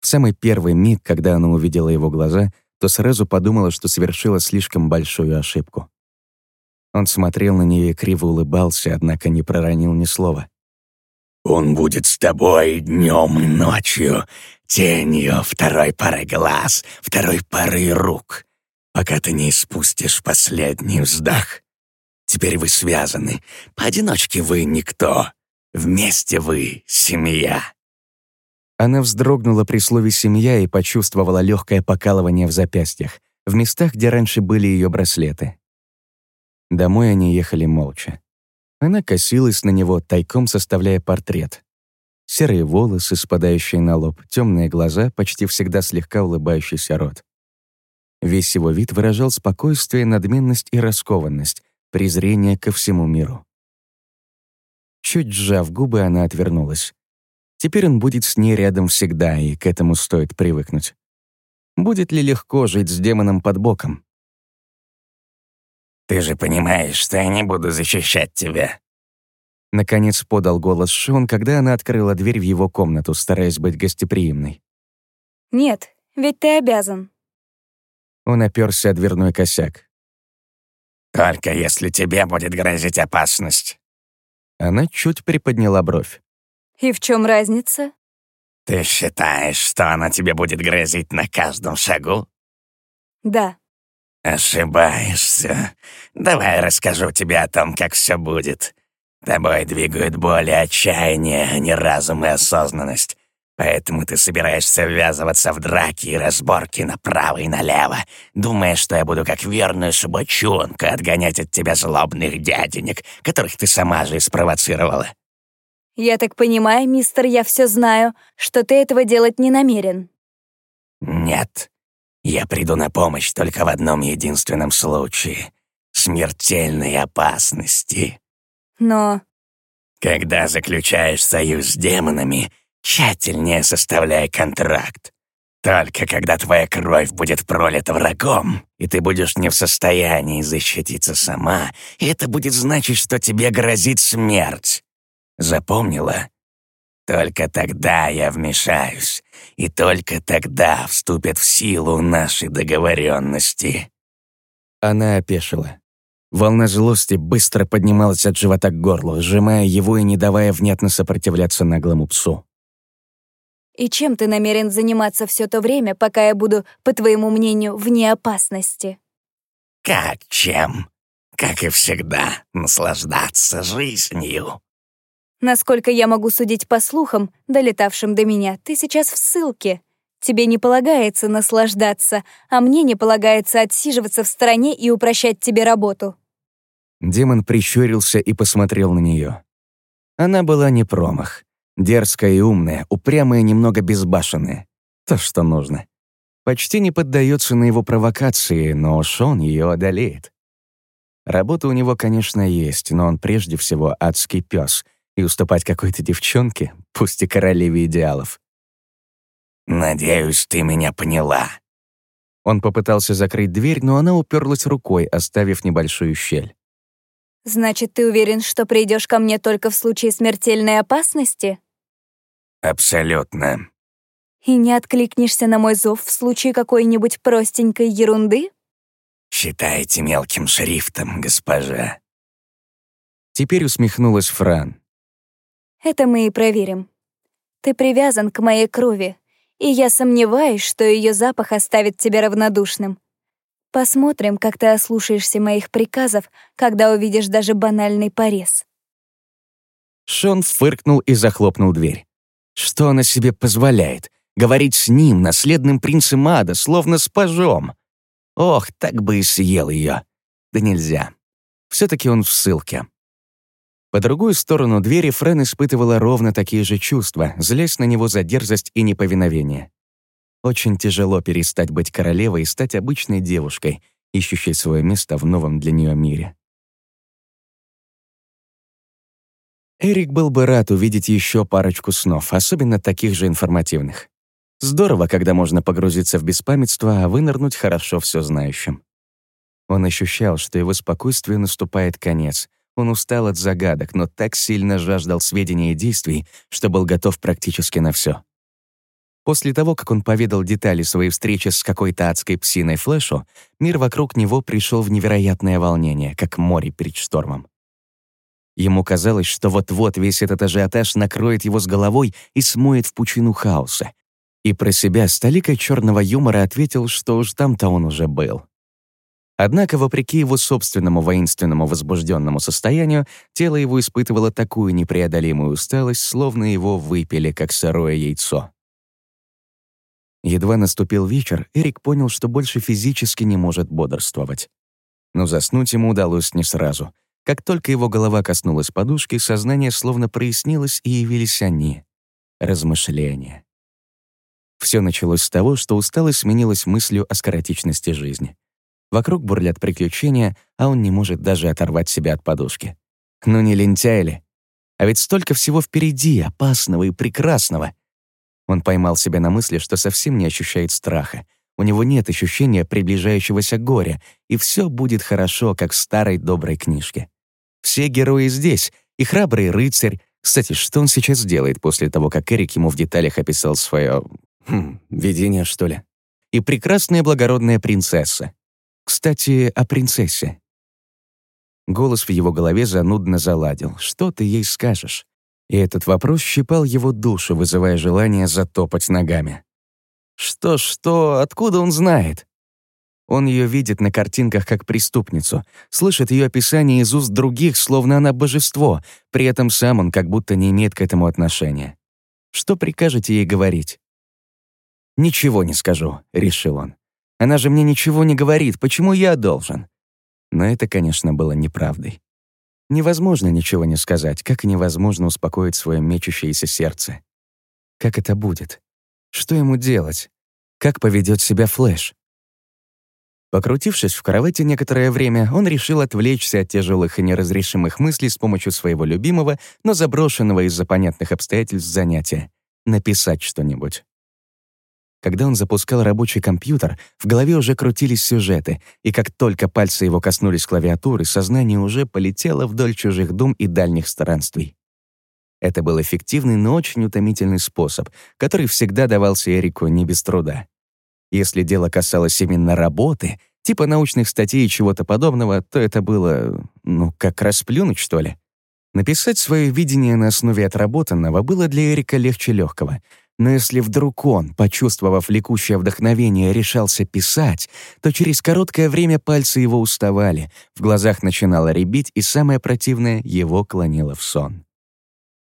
В самый первый миг, когда она увидела его глаза, то сразу подумала, что совершила слишком большую ошибку. Он смотрел на нее и криво улыбался, однако не проронил ни слова. «Он будет с тобой днем и ночью, тенью второй пары глаз, второй пары рук пока ты не испустишь последний вздох. Теперь вы связаны. Поодиночке вы никто. Вместе вы семья». Она вздрогнула при слове «семья» и почувствовала легкое покалывание в запястьях, в местах, где раньше были ее браслеты. Домой они ехали молча. Она косилась на него, тайком составляя портрет. Серые волосы, спадающие на лоб, темные глаза, почти всегда слегка улыбающийся рот. Весь его вид выражал спокойствие, надменность и раскованность, презрение ко всему миру. Чуть сжав губы, она отвернулась. Теперь он будет с ней рядом всегда, и к этому стоит привыкнуть. Будет ли легко жить с демоном под боком? «Ты же понимаешь, что я не буду защищать тебя». Наконец подал голос Шон, когда она открыла дверь в его комнату, стараясь быть гостеприимной. «Нет, ведь ты обязан», он оперся о дверной косяк. «Только если тебе будет грозить опасность». Она чуть приподняла бровь. «И в чем разница?» «Ты считаешь, что она тебе будет грозить на каждом шагу?» «Да». «Ошибаешься. Давай расскажу тебе о том, как все будет. Тобой двигают боль и отчаяние, а не разум и осознанность. Поэтому ты собираешься ввязываться в драки и разборки направо и налево, думая, что я буду как верная собачонка отгонять от тебя злобных дяденек, которых ты сама же и спровоцировала. Я так понимаю, мистер, я все знаю, что ты этого делать не намерен. Нет. Я приду на помощь только в одном единственном случае — смертельной опасности. Но... Когда заключаешь союз с демонами — тщательнее составляй контракт. Только когда твоя кровь будет пролита врагом, и ты будешь не в состоянии защититься сама, это будет значить, что тебе грозит смерть. Запомнила? Только тогда я вмешаюсь, и только тогда вступят в силу наши договоренности. Она опешила. Волна злости быстро поднималась от живота к горлу, сжимая его и не давая внятно сопротивляться наглому псу. И чем ты намерен заниматься все то время, пока я буду, по твоему мнению, вне опасности? Как чем? Как и всегда, наслаждаться жизнью. Насколько я могу судить по слухам, долетавшим до меня, ты сейчас в ссылке. Тебе не полагается наслаждаться, а мне не полагается отсиживаться в стороне и упрощать тебе работу. Демон прищурился и посмотрел на нее. Она была не промах. Дерзкая и умная, упрямая и немного безбашенная. То, что нужно. Почти не поддается на его провокации, но Шон ее одолеет. Работа у него, конечно, есть, но он прежде всего адский пес, и уступать какой-то девчонке, пусть и королеве идеалов. «Надеюсь, ты меня поняла». Он попытался закрыть дверь, но она уперлась рукой, оставив небольшую щель. Значит, ты уверен, что придешь ко мне только в случае смертельной опасности? Абсолютно. И не откликнешься на мой зов в случае какой-нибудь простенькой ерунды? Считайте мелким шрифтом, госпожа. Теперь усмехнулась Фран. Это мы и проверим. Ты привязан к моей крови, и я сомневаюсь, что ее запах оставит тебя равнодушным. Посмотрим, как ты ослушаешься моих приказов, когда увидишь даже банальный порез. Шон фыркнул и захлопнул дверь. Что она себе позволяет? Говорить с ним, наследным принцем ада, словно с пажом. Ох, так бы и съел ее. Да нельзя. все таки он в ссылке. По другую сторону двери Френ испытывала ровно такие же чувства, злясь на него за дерзость и неповиновение. Очень тяжело перестать быть королевой и стать обычной девушкой, ищущей свое место в новом для нее мире. Эрик был бы рад увидеть еще парочку снов, особенно таких же информативных. Здорово, когда можно погрузиться в беспамятство, а вынырнуть хорошо все знающим. Он ощущал, что его спокойствию наступает конец. Он устал от загадок, но так сильно жаждал сведений и действий, что был готов практически на все. После того, как он поведал детали своей встречи с какой-то адской псиной Флэшу, мир вокруг него пришел в невероятное волнение, как море перед штормом. Ему казалось, что вот-вот весь этот ажиотаж накроет его с головой и смоет в пучину хаоса, и про себя с черного юмора ответил, что уж там-то он уже был. Однако, вопреки его собственному воинственному возбужденному состоянию, тело его испытывало такую непреодолимую усталость, словно его выпили, как сырое яйцо. Едва наступил вечер, Эрик понял, что больше физически не может бодрствовать. Но заснуть ему удалось не сразу. Как только его голова коснулась подушки, сознание словно прояснилось, и явились они — размышления. Все началось с того, что усталость сменилась мыслью о скоротечности жизни. Вокруг бурлят приключения, а он не может даже оторвать себя от подушки. Ну не лентяй ли? А ведь столько всего впереди, опасного и прекрасного. Он поймал себя на мысли, что совсем не ощущает страха. У него нет ощущения приближающегося горя, и все будет хорошо, как в старой доброй книжке. Все герои здесь, и храбрый рыцарь. Кстати, что он сейчас делает после того, как Эрик ему в деталях описал свое Хм, видение, что ли? И прекрасная благородная принцесса. Кстати, о принцессе. Голос в его голове занудно заладил. Что ты ей скажешь? И этот вопрос щипал его душу, вызывая желание затопать ногами. Что-что, откуда он знает? Он ее видит на картинках как преступницу, слышит ее описание из уст других, словно она божество, при этом сам он как будто не имеет к этому отношения. Что прикажете ей говорить? «Ничего не скажу», — решил он. «Она же мне ничего не говорит, почему я должен?» Но это, конечно, было неправдой. Невозможно ничего не сказать, как невозможно успокоить свое мечущееся сердце. Как это будет? Что ему делать? Как поведет себя Флэш? Покрутившись в кровати некоторое время, он решил отвлечься от тяжелых и неразрешимых мыслей с помощью своего любимого, но заброшенного из-за понятных обстоятельств занятия — написать что-нибудь. Когда он запускал рабочий компьютер, в голове уже крутились сюжеты, и как только пальцы его коснулись клавиатуры, сознание уже полетело вдоль чужих дум и дальних странствий. Это был эффективный, но очень утомительный способ, который всегда давался Эрику не без труда. Если дело касалось именно работы, типа научных статей и чего-то подобного, то это было, ну, как расплюнуть, что ли. Написать свое видение на основе отработанного было для Эрика легче легкого — но если вдруг он, почувствовав лекущее вдохновение, решался писать, то через короткое время пальцы его уставали, в глазах начинало рябить, и самое противное — его клонило в сон.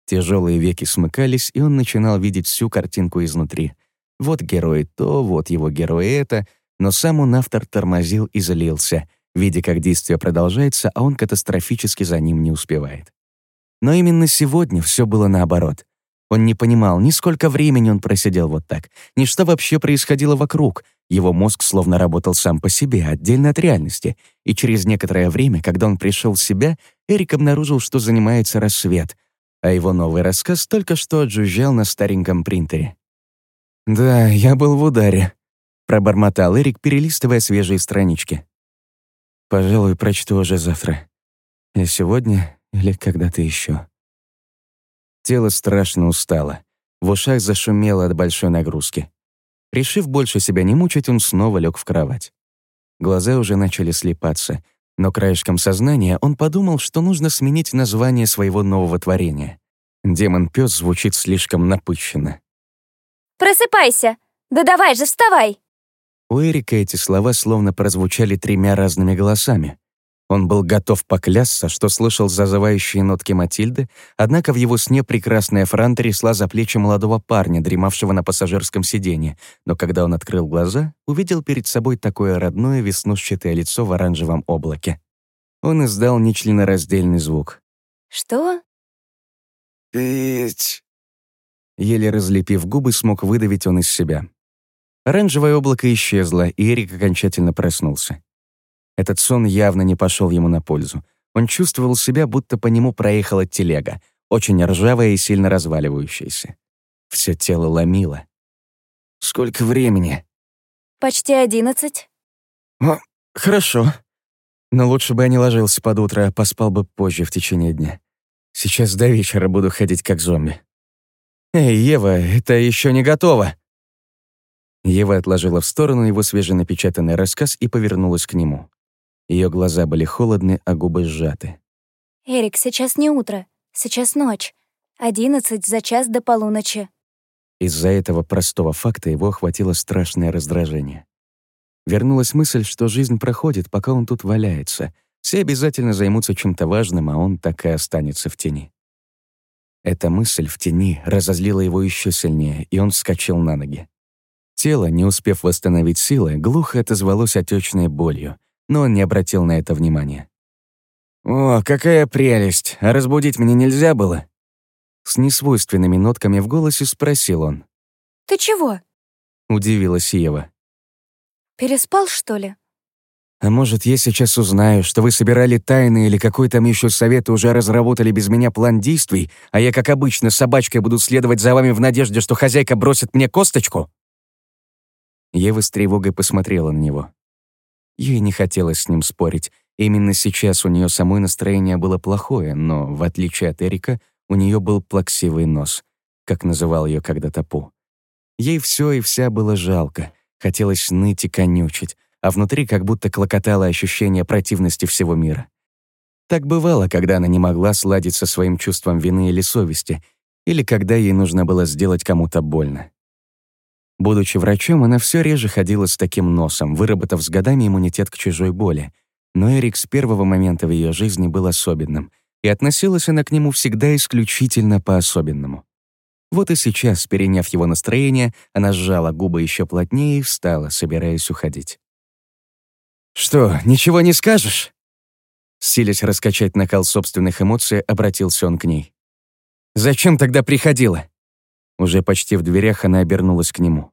Тяжелые веки смыкались, и он начинал видеть всю картинку изнутри. Вот герой то, вот его герой это, но сам он автор тормозил и злился, видя, как действие продолжается, а он катастрофически за ним не успевает. Но именно сегодня все было наоборот. Он не понимал, ни сколько времени он просидел вот так, ни что вообще происходило вокруг, Его мозг словно работал сам по себе, отдельно от реальности, и через некоторое время, когда он пришел в себя, Эрик обнаружил, что занимается рассвет, а его новый рассказ только что отжужжал на стареньком принтере. «Да, я был в ударе», — пробормотал Эрик, перелистывая свежие странички. «Пожалуй, прочту уже завтра. Или сегодня, или когда-то еще. Тело страшно устало. В ушах зашумело от большой нагрузки. Решив больше себя не мучить, он снова лег в кровать. Глаза уже начали слепаться, но краешком сознания он подумал, что нужно сменить название своего нового творения. Демон-пёс звучит слишком напыщенно. «Просыпайся! Да давай же, вставай!» У Эрика эти слова словно прозвучали тремя разными голосами. Он был готов поклясться, что слышал зазывающие нотки Матильды, однако в его сне прекрасная Фран трясла за плечи молодого парня, дремавшего на пассажирском сиденье, но когда он открыл глаза, увидел перед собой такое родное веснушчатое лицо в оранжевом облаке. Он издал нечленораздельный звук. «Что?» «Пить!» Еле разлепив губы, смог выдавить он из себя. Оранжевое облако исчезло, и Эрик окончательно проснулся. Этот сон явно не пошел ему на пользу. Он чувствовал себя, будто по нему проехала телега, очень ржавая и сильно разваливающаяся. Все тело ломило. «Сколько времени?» «Почти одиннадцать». «О, хорошо. Но лучше бы я не ложился под утро, а поспал бы позже в течение дня. Сейчас до вечера буду ходить как зомби». «Эй, Ева, это еще не готово!» Ева отложила в сторону его свеженапечатанный рассказ и повернулась к нему. Ее глаза были холодны, а губы сжаты. «Эрик, сейчас не утро. Сейчас ночь. Одиннадцать за час до полуночи». Из-за этого простого факта его охватило страшное раздражение. Вернулась мысль, что жизнь проходит, пока он тут валяется. Все обязательно займутся чем-то важным, а он так и останется в тени. Эта мысль в тени разозлила его еще сильнее, и он вскочил на ноги. Тело, не успев восстановить силы, глухо отозвалось отечной болью — но он не обратил на это внимания. «О, какая прелесть! А разбудить меня нельзя было?» С несвойственными нотками в голосе спросил он. «Ты чего?» — удивилась Ева. «Переспал, что ли?» «А может, я сейчас узнаю, что вы собирали тайны или какой там еще совет уже разработали без меня план действий, а я, как обычно, собачкой буду следовать за вами в надежде, что хозяйка бросит мне косточку?» Ева с тревогой посмотрела на него. Ей не хотелось с ним спорить. Именно сейчас у нее самой настроение было плохое, но, в отличие от Эрика, у нее был плаксивый нос, как называл ее когда-то Пу. Ей все и вся было жалко, хотелось ныть и конючить, а внутри как будто клокотало ощущение противности всего мира. Так бывало, когда она не могла сладить со своим чувством вины или совести, или когда ей нужно было сделать кому-то больно. Будучи врачом, она все реже ходила с таким носом, выработав с годами иммунитет к чужой боли. Но Эрик с первого момента в ее жизни был особенным, и относилась она к нему всегда исключительно по-особенному. Вот и сейчас, переняв его настроение, она сжала губы еще плотнее и встала, собираясь уходить. «Что, ничего не скажешь?» Силясь раскачать накал собственных эмоций, обратился он к ней. «Зачем тогда приходила? Уже почти в дверях она обернулась к нему.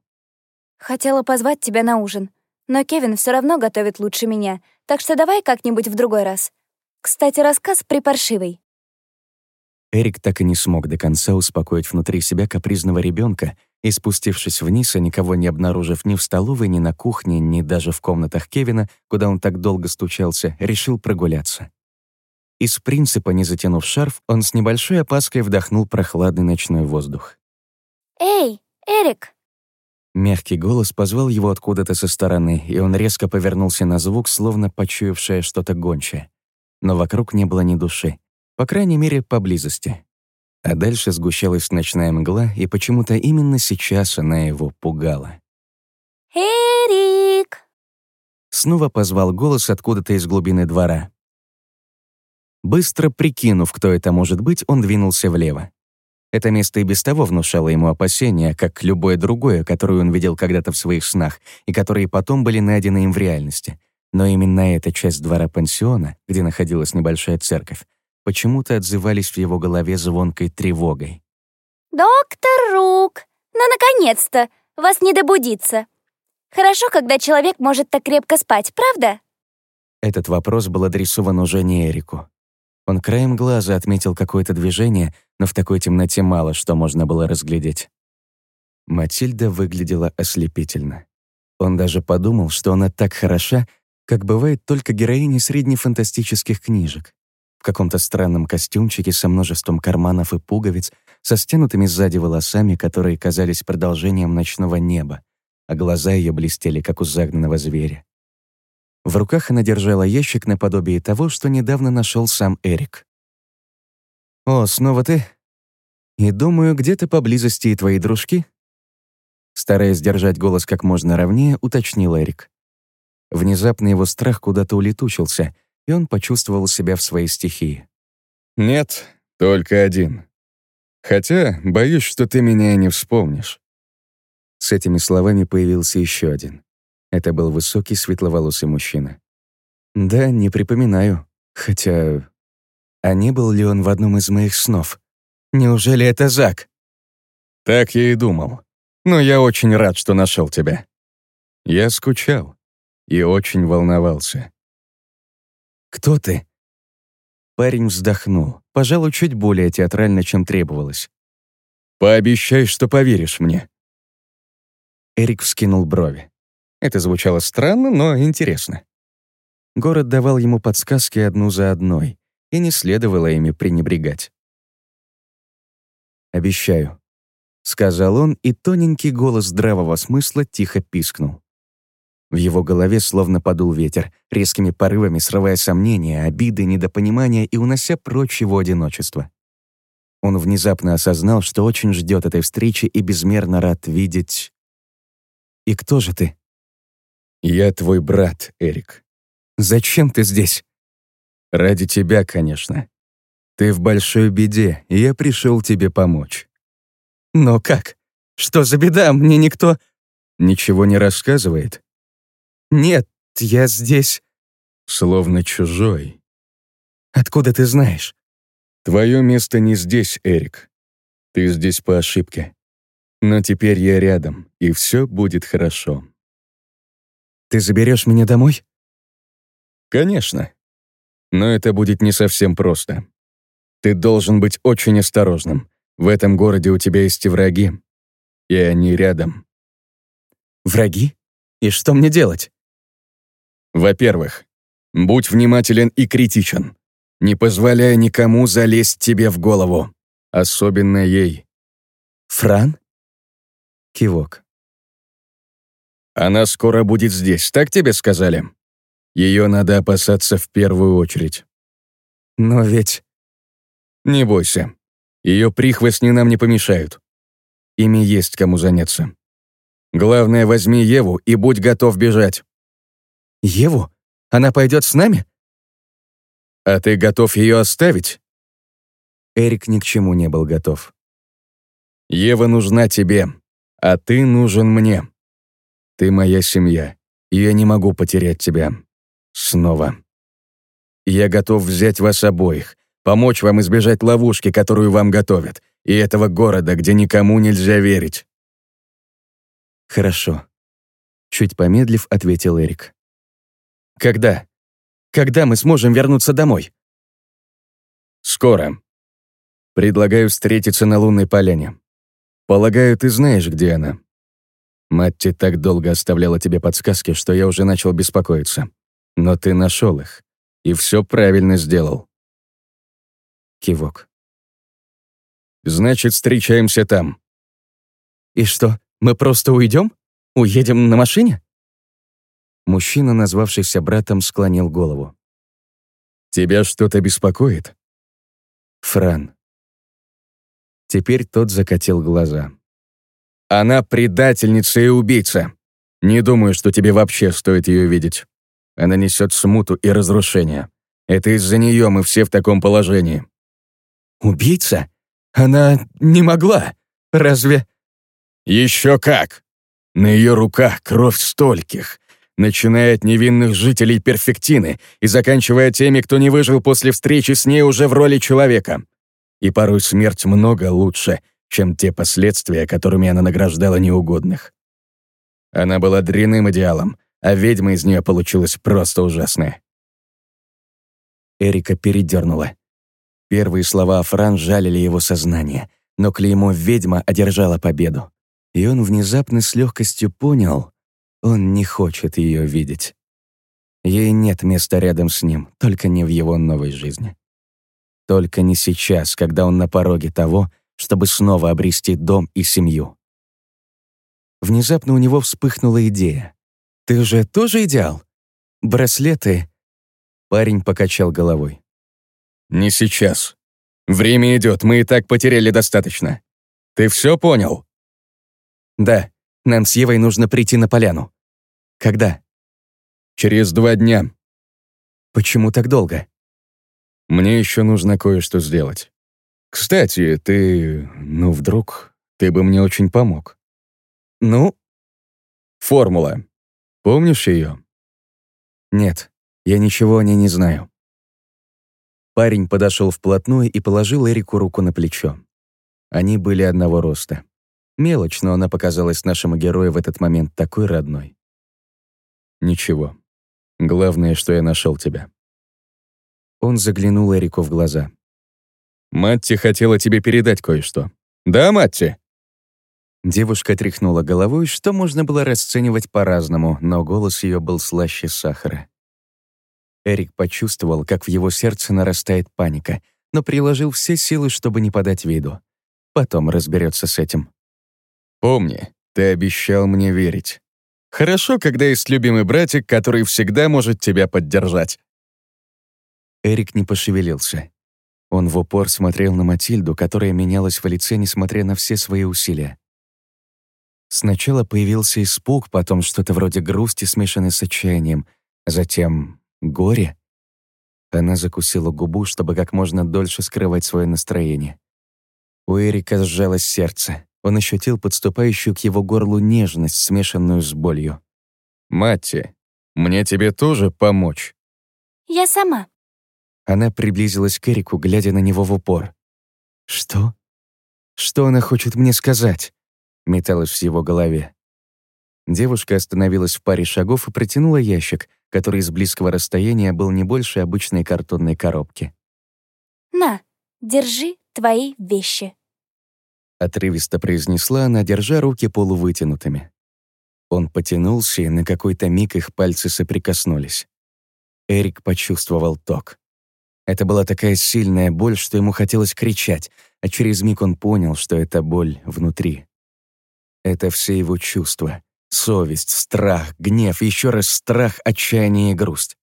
«Хотела позвать тебя на ужин, но Кевин все равно готовит лучше меня, так что давай как-нибудь в другой раз. Кстати, рассказ припаршивый». Эрик так и не смог до конца успокоить внутри себя капризного ребенка и, спустившись вниз, и никого не обнаружив ни в столовой, ни на кухне, ни даже в комнатах Кевина, куда он так долго стучался, решил прогуляться. Из принципа, не затянув шарф, он с небольшой опаской вдохнул прохладный ночной воздух. «Эй, Эрик!» Мягкий голос позвал его откуда-то со стороны, и он резко повернулся на звук, словно почуявшее что-то гончее. Но вокруг не было ни души, по крайней мере, поблизости. А дальше сгущалась ночная мгла, и почему-то именно сейчас она его пугала. «Эрик!» Снова позвал голос откуда-то из глубины двора. Быстро прикинув, кто это может быть, он двинулся влево. Это место и без того внушало ему опасения, как любое другое, которое он видел когда-то в своих снах и которые потом были найдены им в реальности. Но именно эта часть двора пансиона, где находилась небольшая церковь, почему-то отзывались в его голове звонкой тревогой. «Доктор Рук! Ну, наконец-то! Вас не добудиться! Хорошо, когда человек может так крепко спать, правда? Этот вопрос был адресован уже не Эрику. Он краем глаза отметил какое-то движение, но в такой темноте мало что можно было разглядеть. Матильда выглядела ослепительно. Он даже подумал, что она так хороша, как бывает только героини среднефантастических книжек. Каком-то странном костюмчике со множеством карманов и пуговиц, со стянутыми сзади волосами, которые казались продолжением ночного неба, а глаза ее блестели, как у загнанного зверя. В руках она держала ящик наподобие того, что недавно нашел сам Эрик. «О, снова ты? И думаю, где-то поблизости и твои дружки?» Стараясь держать голос как можно ровнее, уточнил Эрик. Внезапно его страх куда-то улетучился, и он почувствовал себя в своей стихии. «Нет, только один. Хотя, боюсь, что ты меня не вспомнишь». С этими словами появился еще один. Это был высокий светловолосый мужчина. Да, не припоминаю. Хотя... А не был ли он в одном из моих снов? Неужели это Зак? Так я и думал. Но я очень рад, что нашел тебя. Я скучал и очень волновался. «Кто ты?» Парень вздохнул, пожалуй, чуть более театрально, чем требовалось. «Пообещай, что поверишь мне». Эрик вскинул брови. Это звучало странно, но интересно. Город давал ему подсказки одну за одной, и не следовало ими пренебрегать. «Обещаю», — сказал он, и тоненький голос здравого смысла тихо пискнул. В его голове словно подул ветер, резкими порывами срывая сомнения, обиды, недопонимания и унося прочь его одиночество. Он внезапно осознал, что очень ждет этой встречи и безмерно рад видеть... «И кто же ты?» «Я твой брат, Эрик». «Зачем ты здесь?» «Ради тебя, конечно. Ты в большой беде, и я пришел тебе помочь». «Но как? Что за беда? Мне никто...» «Ничего не рассказывает?» «Нет, я здесь...» «Словно чужой». «Откуда ты знаешь?» «Твое место не здесь, Эрик. Ты здесь по ошибке. Но теперь я рядом, и все будет хорошо». Ты заберешь меня домой? Конечно. Но это будет не совсем просто. Ты должен быть очень осторожным. В этом городе у тебя есть и враги. И они рядом. Враги? И что мне делать? Во-первых, будь внимателен и критичен. Не позволяй никому залезть тебе в голову. Особенно ей. Фран? Кивок. Она скоро будет здесь, так тебе сказали? Ее надо опасаться в первую очередь. Но ведь... Не бойся. Ее прихвостни нам не помешают. Ими есть кому заняться. Главное, возьми Еву и будь готов бежать. Еву? Она пойдет с нами? А ты готов ее оставить? Эрик ни к чему не был готов. Ева нужна тебе, а ты нужен мне. Ты моя семья, и я не могу потерять тебя. Снова. Я готов взять вас обоих, помочь вам избежать ловушки, которую вам готовят, и этого города, где никому нельзя верить». «Хорошо», — чуть помедлив, ответил Эрик. «Когда? Когда мы сможем вернуться домой?» «Скоро. Предлагаю встретиться на лунной поляне. Полагаю, ты знаешь, где она?» Матти так долго оставляла тебе подсказки, что я уже начал беспокоиться. Но ты нашел их. И все правильно сделал. Кивок. Значит, встречаемся там. И что, мы просто уйдем? Уедем на машине? Мужчина, назвавшийся братом, склонил голову. Тебя что-то беспокоит? Фран. Теперь тот закатил глаза. Она предательница и убийца. Не думаю, что тебе вообще стоит ее видеть. Она несет смуту и разрушение. Это из-за нее мы все в таком положении». «Убийца? Она не могла. Разве...» «Еще как! На ее руках кровь стольких, начиная от невинных жителей Перфектины и заканчивая теми, кто не выжил после встречи с ней уже в роли человека. И порой смерть много лучше, чем те последствия, которыми она награждала неугодных. Она была дрянным идеалом, а ведьма из нее получилась просто ужасная. Эрика передернула. Первые слова Фран жалили его сознание, но клеймо «ведьма» одержала победу. И он внезапно с легкостью понял, он не хочет ее видеть. Ей нет места рядом с ним, только не в его новой жизни. Только не сейчас, когда он на пороге того, чтобы снова обрести дом и семью. Внезапно у него вспыхнула идея. «Ты же тоже идеал? Браслеты?» Парень покачал головой. «Не сейчас. Время идет, мы и так потеряли достаточно. Ты все понял?» «Да, нам с Евой нужно прийти на поляну. Когда?» «Через два дня». «Почему так долго?» «Мне еще нужно кое-что сделать. Кстати, ты... Ну, вдруг ты бы мне очень помог». «Ну?» «Формула. Помнишь ее?» «Нет, я ничего о ней не знаю». Парень подошел вплотную и положил Эрику руку на плечо. Они были одного роста. Мелочь, но она показалась нашему герою в этот момент такой родной. «Ничего. Главное, что я нашел тебя». Он заглянул Эрику в глаза. «Матти хотела тебе передать кое-что. Да, Матти?» Девушка тряхнула головой, что можно было расценивать по-разному, но голос ее был слаще сахара. Эрик почувствовал, как в его сердце нарастает паника, но приложил все силы, чтобы не подать виду. Потом разберется с этим. «Помни, ты обещал мне верить. Хорошо, когда есть любимый братик, который всегда может тебя поддержать». Эрик не пошевелился. Он в упор смотрел на Матильду, которая менялась в лице, несмотря на все свои усилия. Сначала появился испуг, потом что-то вроде грусти, смешанной с отчаянием, затем горе. Она закусила губу, чтобы как можно дольше скрывать свое настроение. У Эрика сжалось сердце. Он ощутил подступающую к его горлу нежность, смешанную с болью. «Матти, мне тебе тоже помочь?» «Я сама». Она приблизилась к Эрику, глядя на него в упор. «Что? Что она хочет мне сказать?» металась в его голове. Девушка остановилась в паре шагов и протянула ящик, который с близкого расстояния был не больше обычной картонной коробки. «На, держи твои вещи», — отрывисто произнесла она, держа руки полувытянутыми. Он потянулся, и на какой-то миг их пальцы соприкоснулись. Эрик почувствовал ток. Это была такая сильная боль, что ему хотелось кричать, а через миг он понял, что это боль внутри. Это все его чувства. Совесть, страх, гнев, еще раз страх, отчаяние и грусть.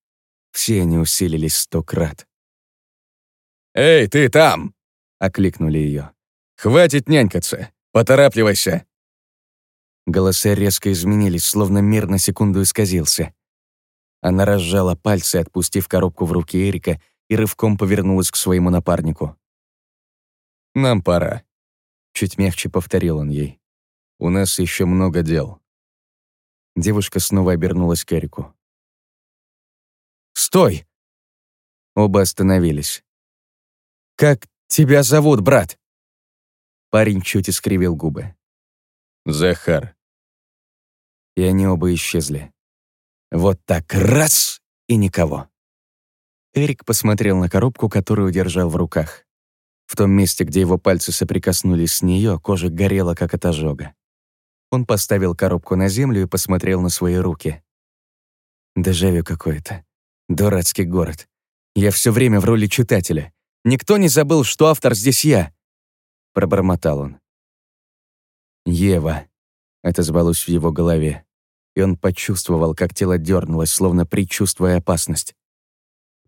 Все они усилились сто крат. «Эй, ты там!» — окликнули ее. «Хватит нянькаться! Поторапливайся!» Голоса резко изменились, словно мир на секунду исказился. Она разжала пальцы, отпустив коробку в руки Эрика, и рывком повернулась к своему напарнику. «Нам пора», — чуть мягче повторил он ей. У нас еще много дел». Девушка снова обернулась к Эрику. «Стой!» Оба остановились. «Как тебя зовут, брат?» Парень чуть искривил губы. «Захар». И они оба исчезли. Вот так раз — и никого. Эрик посмотрел на коробку, которую держал в руках. В том месте, где его пальцы соприкоснулись с нее, кожа горела, как от ожога. Он поставил коробку на землю и посмотрел на свои руки. Дежавю какое-то. Дурацкий город. Я все время в роли читателя. Никто не забыл, что автор здесь я. Пробормотал он. Ева. Это звалось в его голове. И он почувствовал, как тело дернулось, словно предчувствуя опасность.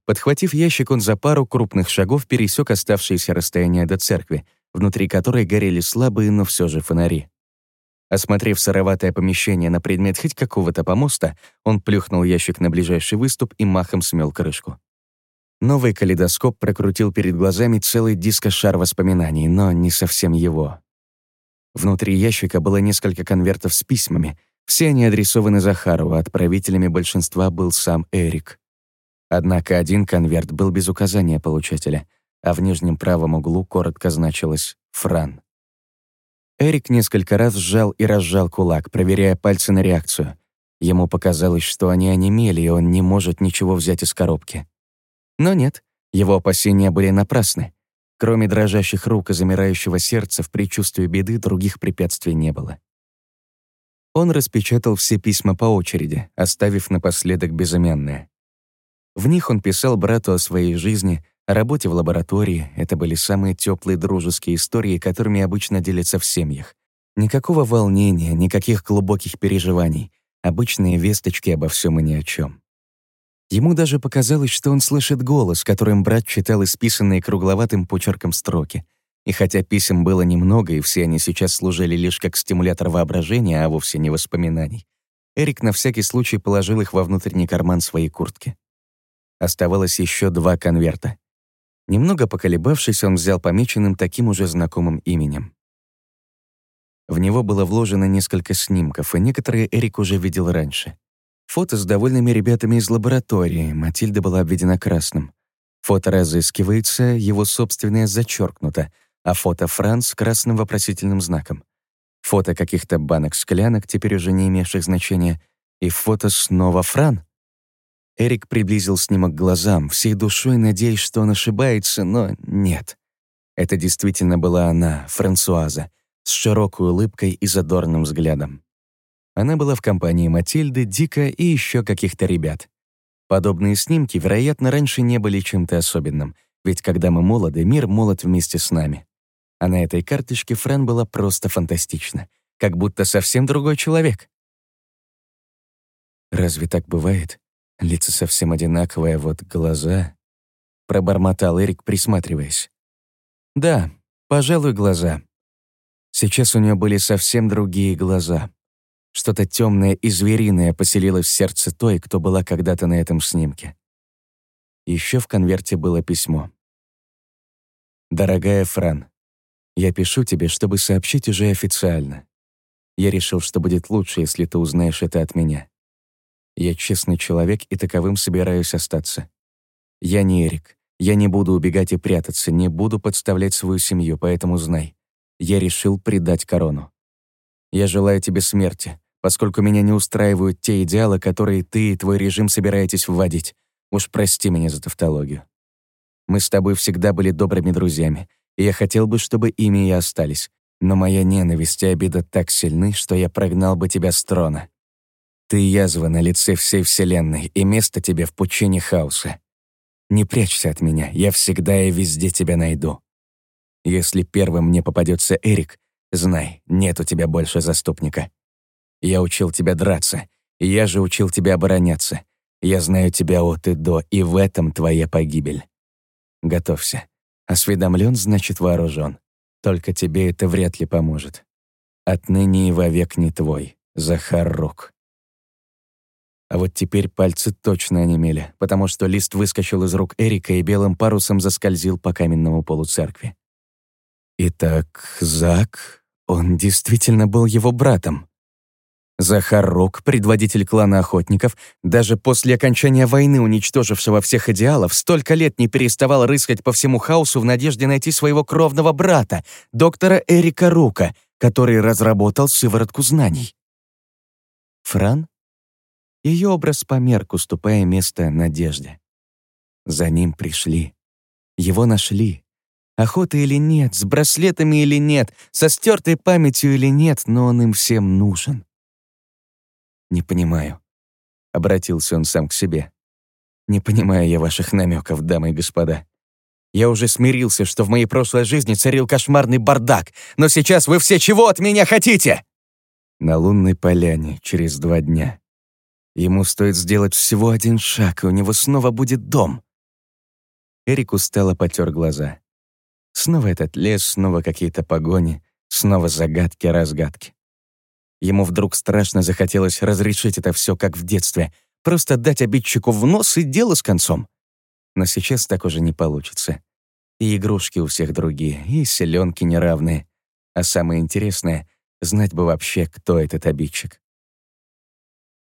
Подхватив ящик, он за пару крупных шагов пересек оставшееся расстояние до церкви, внутри которой горели слабые, но все же фонари. Осмотрев сыроватое помещение на предмет хоть какого-то помоста, он плюхнул ящик на ближайший выступ и махом смел крышку. Новый калейдоскоп прокрутил перед глазами целый дискошар воспоминаний, но не совсем его. Внутри ящика было несколько конвертов с письмами. Все они адресованы Захару, а отправителями большинства был сам Эрик. Однако один конверт был без указания получателя, а в нижнем правом углу коротко значилось «Фран». Эрик несколько раз сжал и разжал кулак, проверяя пальцы на реакцию. Ему показалось, что они онемели, и он не может ничего взять из коробки. Но нет, его опасения были напрасны. Кроме дрожащих рук и замирающего сердца, в предчувствии беды других препятствий не было. Он распечатал все письма по очереди, оставив напоследок безымянное. В них он писал брату о своей жизни, о работе в лаборатории. Это были самые теплые дружеские истории, которыми обычно делятся в семьях. Никакого волнения, никаких глубоких переживаний. Обычные весточки обо всем и ни о чем. Ему даже показалось, что он слышит голос, которым брат читал исписанные кругловатым почерком строки. И хотя писем было немного, и все они сейчас служили лишь как стимулятор воображения, а вовсе не воспоминаний, Эрик на всякий случай положил их во внутренний карман своей куртки. Оставалось еще два конверта. Немного поколебавшись, он взял помеченным таким уже знакомым именем. В него было вложено несколько снимков, и некоторые Эрик уже видел раньше. Фото с довольными ребятами из лаборатории. Матильда была обведена красным. Фото разыскивается, его собственное зачеркнуто, а фото Франц — красным вопросительным знаком. Фото каких-то банок-склянок, теперь уже не имевших значения, и фото снова Фран. Эрик приблизил снимок к глазам, всей душой надеясь, что он ошибается, но нет. Это действительно была она, Франсуаза, с широкой улыбкой и задорным взглядом. Она была в компании Матильды, Дика и еще каких-то ребят. Подобные снимки, вероятно, раньше не были чем-то особенным, ведь когда мы молоды, мир молод вместе с нами. А на этой карточке Фран была просто фантастична, как будто совсем другой человек. «Разве так бывает? Лица совсем одинаковые, вот глаза...» Пробормотал Эрик, присматриваясь. «Да, пожалуй, глаза. Сейчас у нее были совсем другие глаза. Что-то темное и звериное поселилось в сердце той, кто была когда-то на этом снимке. Еще в конверте было письмо. «Дорогая Фран, я пишу тебе, чтобы сообщить уже официально. Я решил, что будет лучше, если ты узнаешь это от меня. Я честный человек и таковым собираюсь остаться. Я не Эрик. Я не буду убегать и прятаться, не буду подставлять свою семью, поэтому знай. Я решил предать корону. Я желаю тебе смерти, поскольку меня не устраивают те идеалы, которые ты и твой режим собираетесь вводить. Уж прости меня за тавтологию. Мы с тобой всегда были добрыми друзьями, и я хотел бы, чтобы ими и остались. Но моя ненависть и обида так сильны, что я прогнал бы тебя с трона. Ты язва на лице всей Вселенной, и место тебе в пучине хаоса. Не прячься от меня, я всегда и везде тебя найду. Если первым мне попадется Эрик, знай, нет у тебя больше заступника. Я учил тебя драться, я же учил тебя обороняться. Я знаю тебя от и до, и в этом твоя погибель. Готовься. Осведомлен, значит вооружен. Только тебе это вряд ли поможет. Отныне и вовек не твой, Захар Рук. А вот теперь пальцы точно онемели, потому что лист выскочил из рук Эрика и белым парусом заскользил по каменному полу церкви. Итак, Зак, он действительно был его братом. Захар Рок, предводитель клана охотников, даже после окончания войны, уничтожившего всех идеалов, столько лет не переставал рыскать по всему хаосу в надежде найти своего кровного брата, доктора Эрика Рука, который разработал сыворотку знаний. Фран? Ее образ померк, уступая место надежде. За ним пришли. Его нашли. Охота или нет, с браслетами или нет, со стертой памятью или нет, но он им всем нужен. «Не понимаю», — обратился он сам к себе. «Не понимаю я ваших намеков, дамы и господа. Я уже смирился, что в моей прошлой жизни царил кошмарный бардак, но сейчас вы все чего от меня хотите?» На лунной поляне через два дня. Ему стоит сделать всего один шаг, и у него снова будет дом. Эрик устало потер глаза. Снова этот лес, снова какие-то погони, снова загадки-разгадки. Ему вдруг страшно захотелось разрешить это все, как в детстве, просто дать обидчику в нос и дело с концом. Но сейчас так уже не получится. И игрушки у всех другие, и селенки неравные. А самое интересное — знать бы вообще, кто этот обидчик.